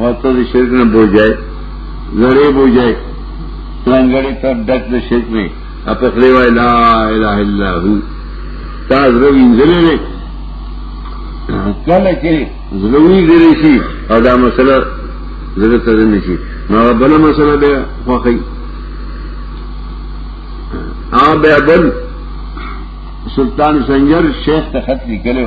وته د شرک نه بوجای زړې بوجای څنګهړي ته دک د شرک نه اپ خلی وای لا اله الا هو تا زړه وینځلې کله چې زړه وینځلې شي او دا مسله زړه ته نه شي نو بل مسله به خوخی آ بیا بل سلطان سنجر شیخ ته خط لیکلو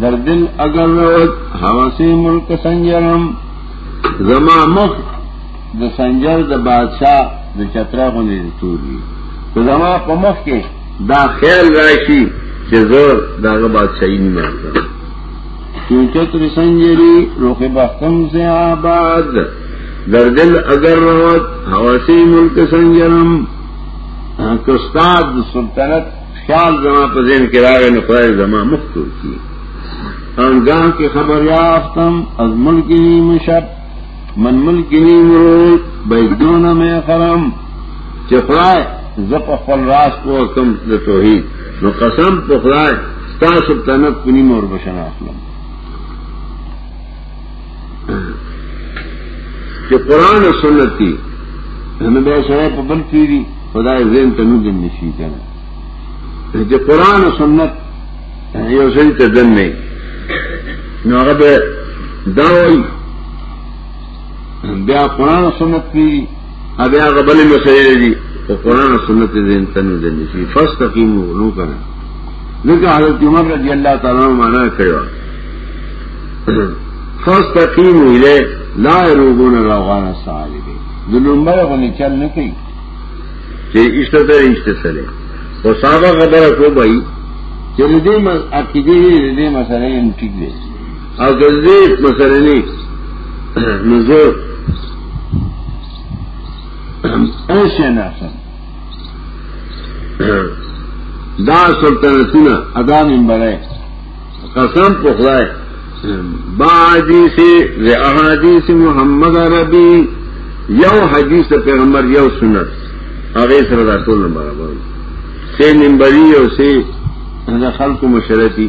در دل اگر روت حواسی ملک سنجرم زما مخ د سنجر د بادشاہ د چترا غونې توری ته زما په مخ کې دا خیال راشي چې زه داغه بادشاہي نه مارم چې چتر سنجری روخ بختم سے آباد در دل اگر روت حواسی ملک سنجرم کستاد سلطنت خیال زما په ذهن کې راغی نو خدای زما مخ تور کی انګان کې خبر یافتم از ملک نیم شب من ملک نیم روز بیدون میں خرم چې خدای زه په خپل راز کو کم د توحید نو قسم په خدای تاسو تنه پنی مور بشنا اخلم چې قران او سنت دي نو به سره په بل پیری خدای زین ته نو دین نشي کنه چې قران او سنت یو ځای ته دن نه نو هغه به دا وایي بیا قران او سنت پیری ابي هغه بل مسئله دي او قران او سنت دې ذهن ته نه دي چې فاستقيمو نو کنه لکه حضرت عمر رضی الله تعالی عنہ معنا کړو فاستقيمو اله لا يروغون روغان صالح د لومبر غونې چل نه کوي چې ایشته ته ایشته سره او صاحب غبره کو بای چې دې مز عقیده دې مسله یې ټیک دی او ګرځي مثلا نه نظر اوسنه دا سلطنتونه ادا منبره قسم په خدای باجی سے احادیث محمد عربی یو حدیث پیغمبر یو سنت هغه سره دا ټول برابر سه منبری او سه د خلکو مشرتی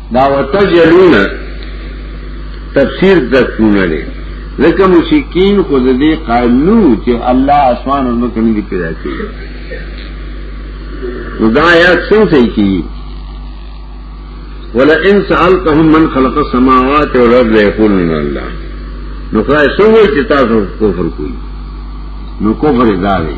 دا وتجلون تفسیر تکونه لري ځکه مشکین خو د دې قائل نو چې الله اسمان او مکه نه پیدا کړی نو دا آیات څنګه صحیح کی ولا ان سالتهم من خلق السماوات والارض يقولون الله نو خدای څنګه چې تاسو کفر کوي نو کفر دا دی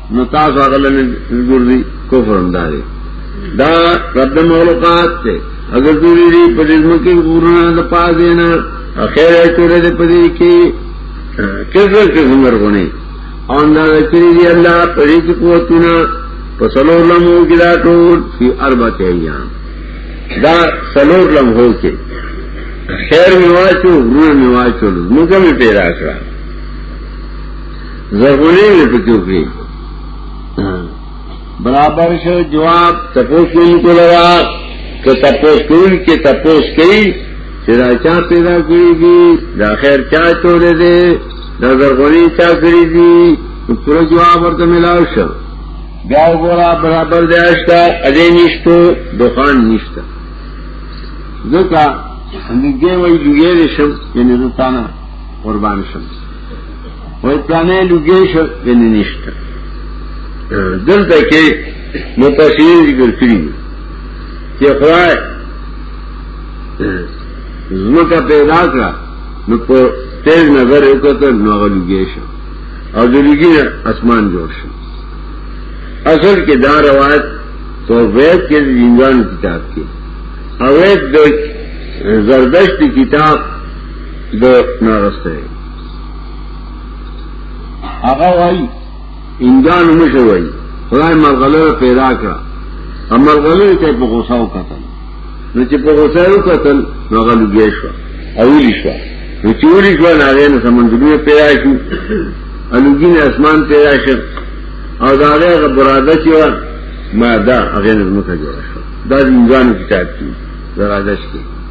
نو تاسو هغه لنه ګرځي کفر انداري دا رد مولقات ته اگر دوی دی په دې مکه ګورنه د پازې نه اخر ایتره دې په دې کې کزر کې زمر غوني ان دا کړی دی الله په دې کې قوتونه په سلور لمو کې دا ټول په اربع کې ایام دا سلور لمو کې خیر میواچو غرور میواچو موږ می پیدا کړه زرغونی می پکی اکری برابر شو جواب تپوس کن کو لگا کہ تپوس کن کے تپوس کئی چرا چا پیدا کری دی دا خیر چا چولے دے دا زرغونی چا کری دی پورا جواب ورته ملاو شو بیا وګورا برابر دی اشتا اده نشته دکان نشته ځکه انګي وای لوی شم یعنی زه تانه قربان شم وای پلانې لګې شو غني نشته دلته کې متشیر ذکر کړی چې خدای زمکه پیدا کړه نو په تیز نظر یو کتل نو هغه لګې شو او د لګې نه اسمان جوړ شو اصل کې دا روایت تو وید کې زندان کتاب کې اوید د زردشت کتاب د ناغسته هغه وای انجان مشه وای خدای مرغله پیدا کړه امرغله ته په غوسه وکتل نو چې په غوسه وکتل نو هغه لږه شو او لږه شو نو چې ولې شو نه غنه سمندرونه پیدا شو الګین اسمان پیدا شو او دا هغه براده چې و ما دا هغه نه مکه جوړه شو دا انجان کتاب کې دراجش کې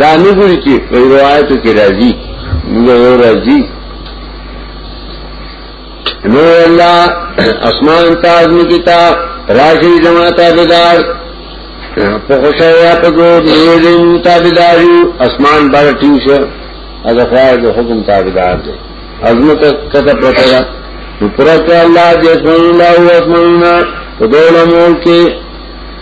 دا نه ګوري چې په روایتو کې راځي موږ یو راځي نو الله اسمان تاج می کیتا راشي جما تابعدار په خوشایا په ګور نیولین تابعداري اسمان بار ټیوشه اګه خدای د حکم تابعدار دی ازمه کته پته ده نو پرته الله دې څنګه الله او اسمانونه په دولمو کې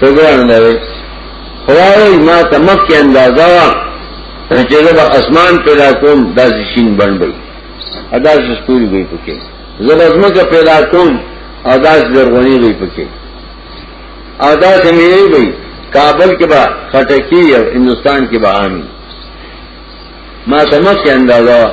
فکران لري خواوی ما تمک کی اندازه وا چې زه به اسمان پیدا کوم داسې شین بندي ادا چې ستوري وي پکې زه به زمکه پیدا کوم ادا چې درغونی وي پکې ادا چې مې وي کابل کې با خټکی او هندستان کې با عامي ما تمک کی اندازه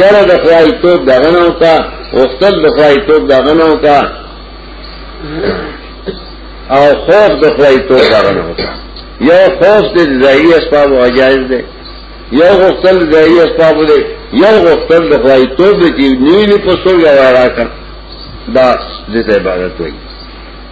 یاره د خدای توپ دا غنو کا وختل د خدای توپ دا غنو کا او خوف د خدای توپ دا غنو کا یو خوف د ځای اسباب او جایز دی یو وختل د ځای اسباب دی یو وختل د خدای توپ دی نیوی په سوګه وراکا دا د عبادت وایي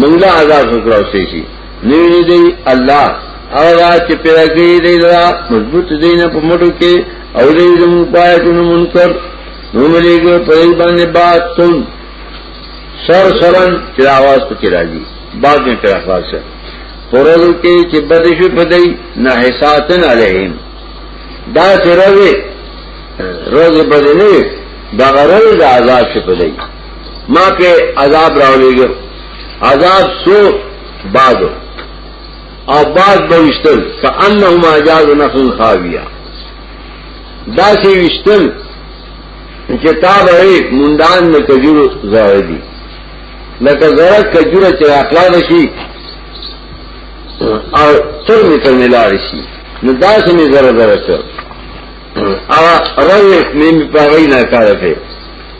منګلا عذاب وکړه او سې شي نیوی دی الله هغه چې پیدا کړی دی دا مضبوط دی نه په مټو کې او دې زمو پایتونو منکر نو مليګو په دې باندې باد تون سر سرن چې आवाज پکې راځي بعد میں تیرا خواہد سے فرضو کے چی بدش پدئی نہ حساتن علیہم دا سے روے روز بدنے دا غرل دا عذاب سے پدئی ما په عذاب راولېږه عذاب سو بعد او بعد به وشتل کأنهم اجاز نخل خاویه دا سی وشتل چې تا به مونډان نه کجورو زړه دي لکه زړه کجوره چې اخلاق شي او تر می تر ملار شي نو دا سمې زړه زړه او روي مې په غوي نه کار کوي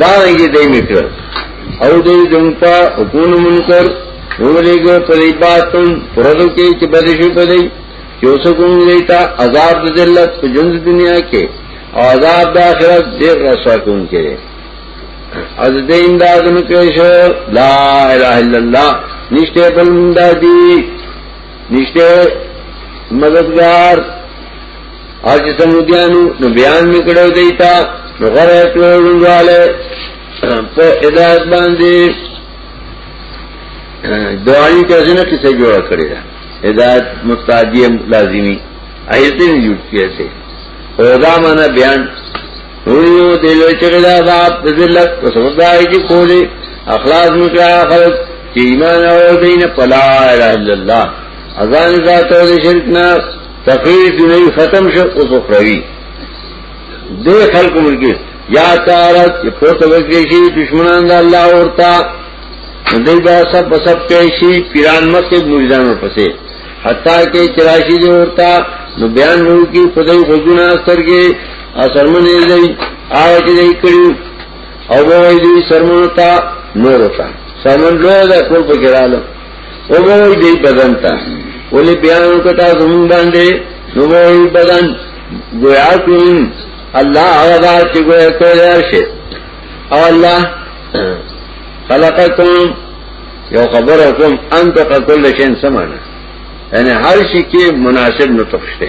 دا رنګي دی میکر او دې جنتا حکومت منکر وولېګو پریباتن پردو کې چې بده شي پدې چې اوس کوم دیتا عذاب د ذلت په ژوند دنیا کې او عذاب د آخرت ډېر رسوا کوم کې از دې اندازونو کې شو لا اله الا الله نشته بل مندادي نشته مددگار او چې سمودیانو نو بیان میکړو دیتا نو غره کړوړواله په ادارت باندې دوالي ته ځنه کیسه جوړ کړی دا ادارت مستعدیم لازمی ایته نه جوړ کیسه او دا معنا بیان ویو دیلو چغی دا ذات دزلت وسبب دائی جی کولی اخلاص مکرا خلق چی ایمان اور دین پلا الہ الا اللہ ازان ذات اور شرکنا تقریر دنئی ختم شو اس اخروی دے خلق ملکی یا تارت چی پورت وکریشی دشمنان دا اللہ اورتا دی با سب بسب پیشی پیران مکتب مریدان اور پسے حتی کہ چراشی دے اورتا نو بیان ہو کی خدای خودونا اثر کے اثرمن یې دی هغه چې یې کړی او وایي دی سرمن تا نور تا سرمن لوی دا ټول په ګرالو او وایي دی بدن تا ولې بیان کتا زمون باندې نو وایي بدن گویا کوم الله هغه چې گویا کوي شي او الله خلقکم یو خبر کوم انت کل شین سمانه یعنی هر شي کې مناسب نطق شته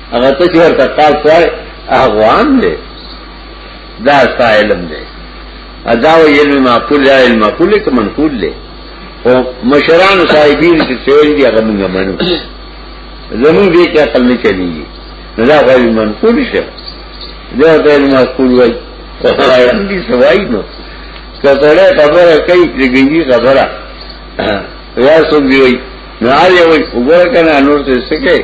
هغه ته چې ورته تاسو وای افغان دی دا ستا علم دی ادا و علم معقول یا علم معقول کې منقول دی او مشران صاحبین چې سوال دی هغه موږ منو زمون دې کې عقل نه چلیږي نو دا غوړي منقول شه دا د علم معقول وای خدای دې سوای نو کله خبره کوي چې ګنجي خبره یا څوک دی وای نه یې وای وګوره کنه نور څه څه کوي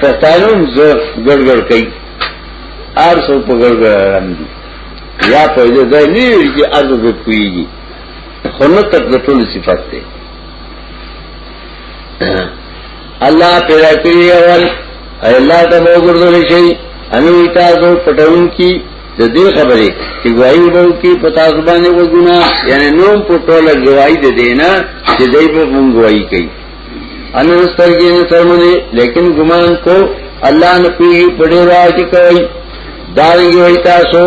پښتانون زه ګړګړ کوي ار څو په ګړګړ آرام دي یا په دې ځای نه وي چې ارزو به کوي خو نو تک د ټول صفات ده الله پیدا کړی اول الله ته وګورل شي انو تاسو پټون کی د دې خبرې چې گواہی وو کې پتا زبانه وګنا یعنی نوم پټول گواہی د دینه چې دای په مونږ گواہی کوي ان سترګې نه ترمنې لیکن ګمان کو الله نه پیږي په ډېر راځي کوي دا وی تاسو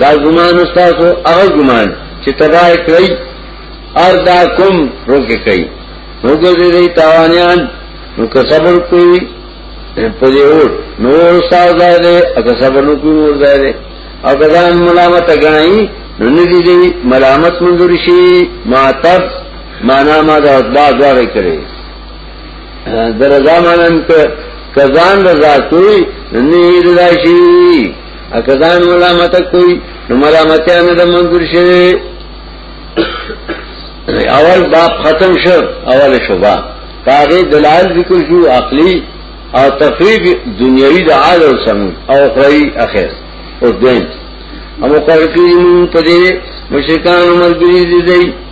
دا ګمان تاسو هغه ګمان چې تباہ کړی اردا کوم روکه کوي روکه دې تاوانيان نو که صبر کوي په دې اور نور ساز دی اګه صبر نو کوي نور دی اګه ځان ملامت غني نو ندی دی ملامت منظور شي ما تر مانا ما دا دا دواره کرے در رضا مانا انکر کزان رضا کوئی ننیر رضا شیئی اکزان ملامت کوئی نملامتی آنا دا منظور شیئی اول باب ختم شو اول شبا کاغی دلال ذکر شو عقلی او تفریق دنیاوی دا عاد و سمود او اخرائی اخیر او دین او مقرقی من پدے مشرکان و مرگری دی دی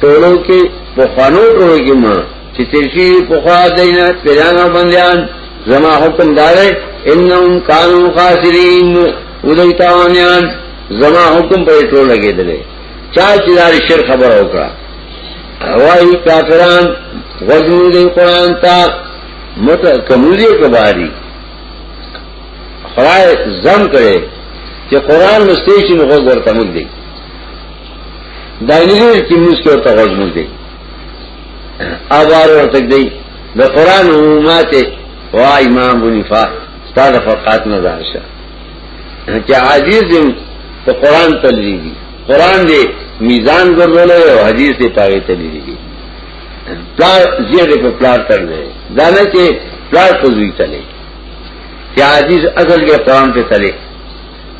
ټولو کې په خوانو ټولو کې ما چې ترشي په خوا دینه پیرانو بندیان زما حکم دار انهم کانوا خاسرین ودی تاوانیان زما حکم په ټولو لګیدلې چا چې دار شر خبر وکړه اوای کافران وزن دی قران تا مت کموزی کباری خدای زم کړي چې قران مستې شي نو غوږ ورته مګ دی دایلی کی موس کی ورطا غوز موز دی آبار ورطک دی دا قرآن عمومات و امام بنفا ستا دا فرقات نظار شا چا عزیز دی تو قرآن تللی دی قرآن دی میزان گردولو ہے و حدیث دی پاگی تللی دی پلار زیر پا پلار تر دے دانا چے پلار پزوی تلے چا عزیز اصل کے قرآن پہ تلے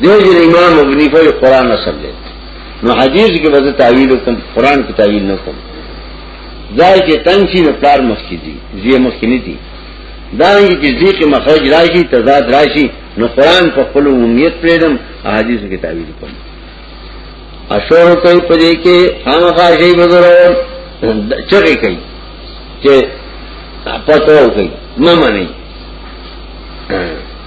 دیو جن امام ابنیفہ یو قرآن اصل لے نو حدیث کے بزر تعویل کم قرآن کی تعویل نہ کم ظاہر کے تنگ سی نو پلار مخی دی زی مخی نی دی دانگی کی زی کے مخرج راشی تضاد راشی نو قرآن پا قل امیت پریدم حدیث کے تعویل کم اشور کوي په دې کې خامخا شي بزرور چغې کوي چې پتو کوي ممنه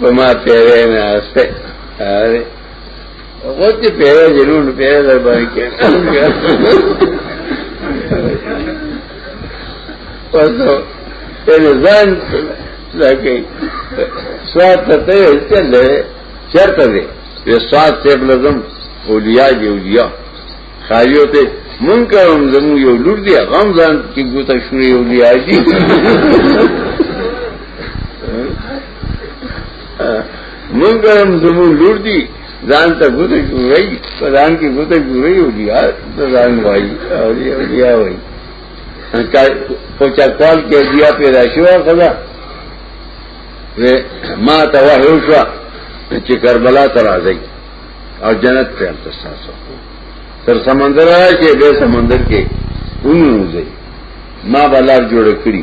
په ما پیره مې استه اره غوت پیره جنون پیره در باندې کې پسو په ځان لکه سواد ته ته چلې چرته دې په سواد ته بلزم اولیاء دی اولیاء خایو ته مونږ کوم زمو یو لور دی غم ځان کې ګوته شوې اولیاء دی مونږ هم زمو لور دي ځان ته ګوته جوړي په ځان کې ګوته جوړي او بیا ځان وایي او بیا وایي په چاکوال کې بیا پیدا شو خدا ما ته وحیو شو چې کربلا ته راځي او جنت ته هم تاسو تر سمندر راځي به سمندر کې اونځي ما بلار جوړ کړی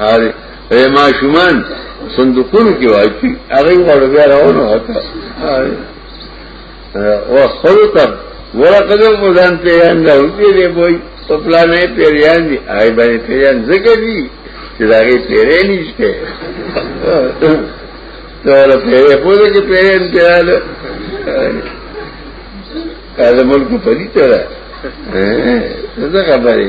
هاري اے ما شومان صندوقونو کې واچي هغه وړو بیا راونه وته او خپل ته ورکه دې په ځان ته یان دا وګړي دې وای په پلانې پیریان دي آی باندې پیریان زګه دي چې دا غي پیرې نشته دا له پیرې په دې کې پیریان پیرال کله ملک په دې ته ده څه خبره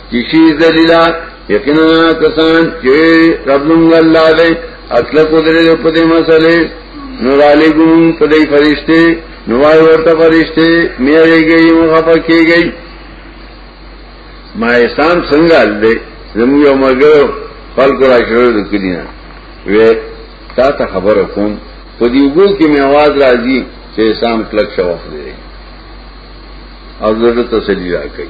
چشی ذلیلا یقینا کسان چې رب مونږ الله دې اصل کو درې په دې مسلې نور علی ګون په دې فرشته نوای ورته فرشته میرے گئی مخفا کی گئی ما احسان څنګه دې زمو یو مګو خلق را شروع وکړینا وې تا ته خبر کوم په دې وګو کې می आवाज راځي چې احسان کلک شوخ دی او زړه تسلی راکړي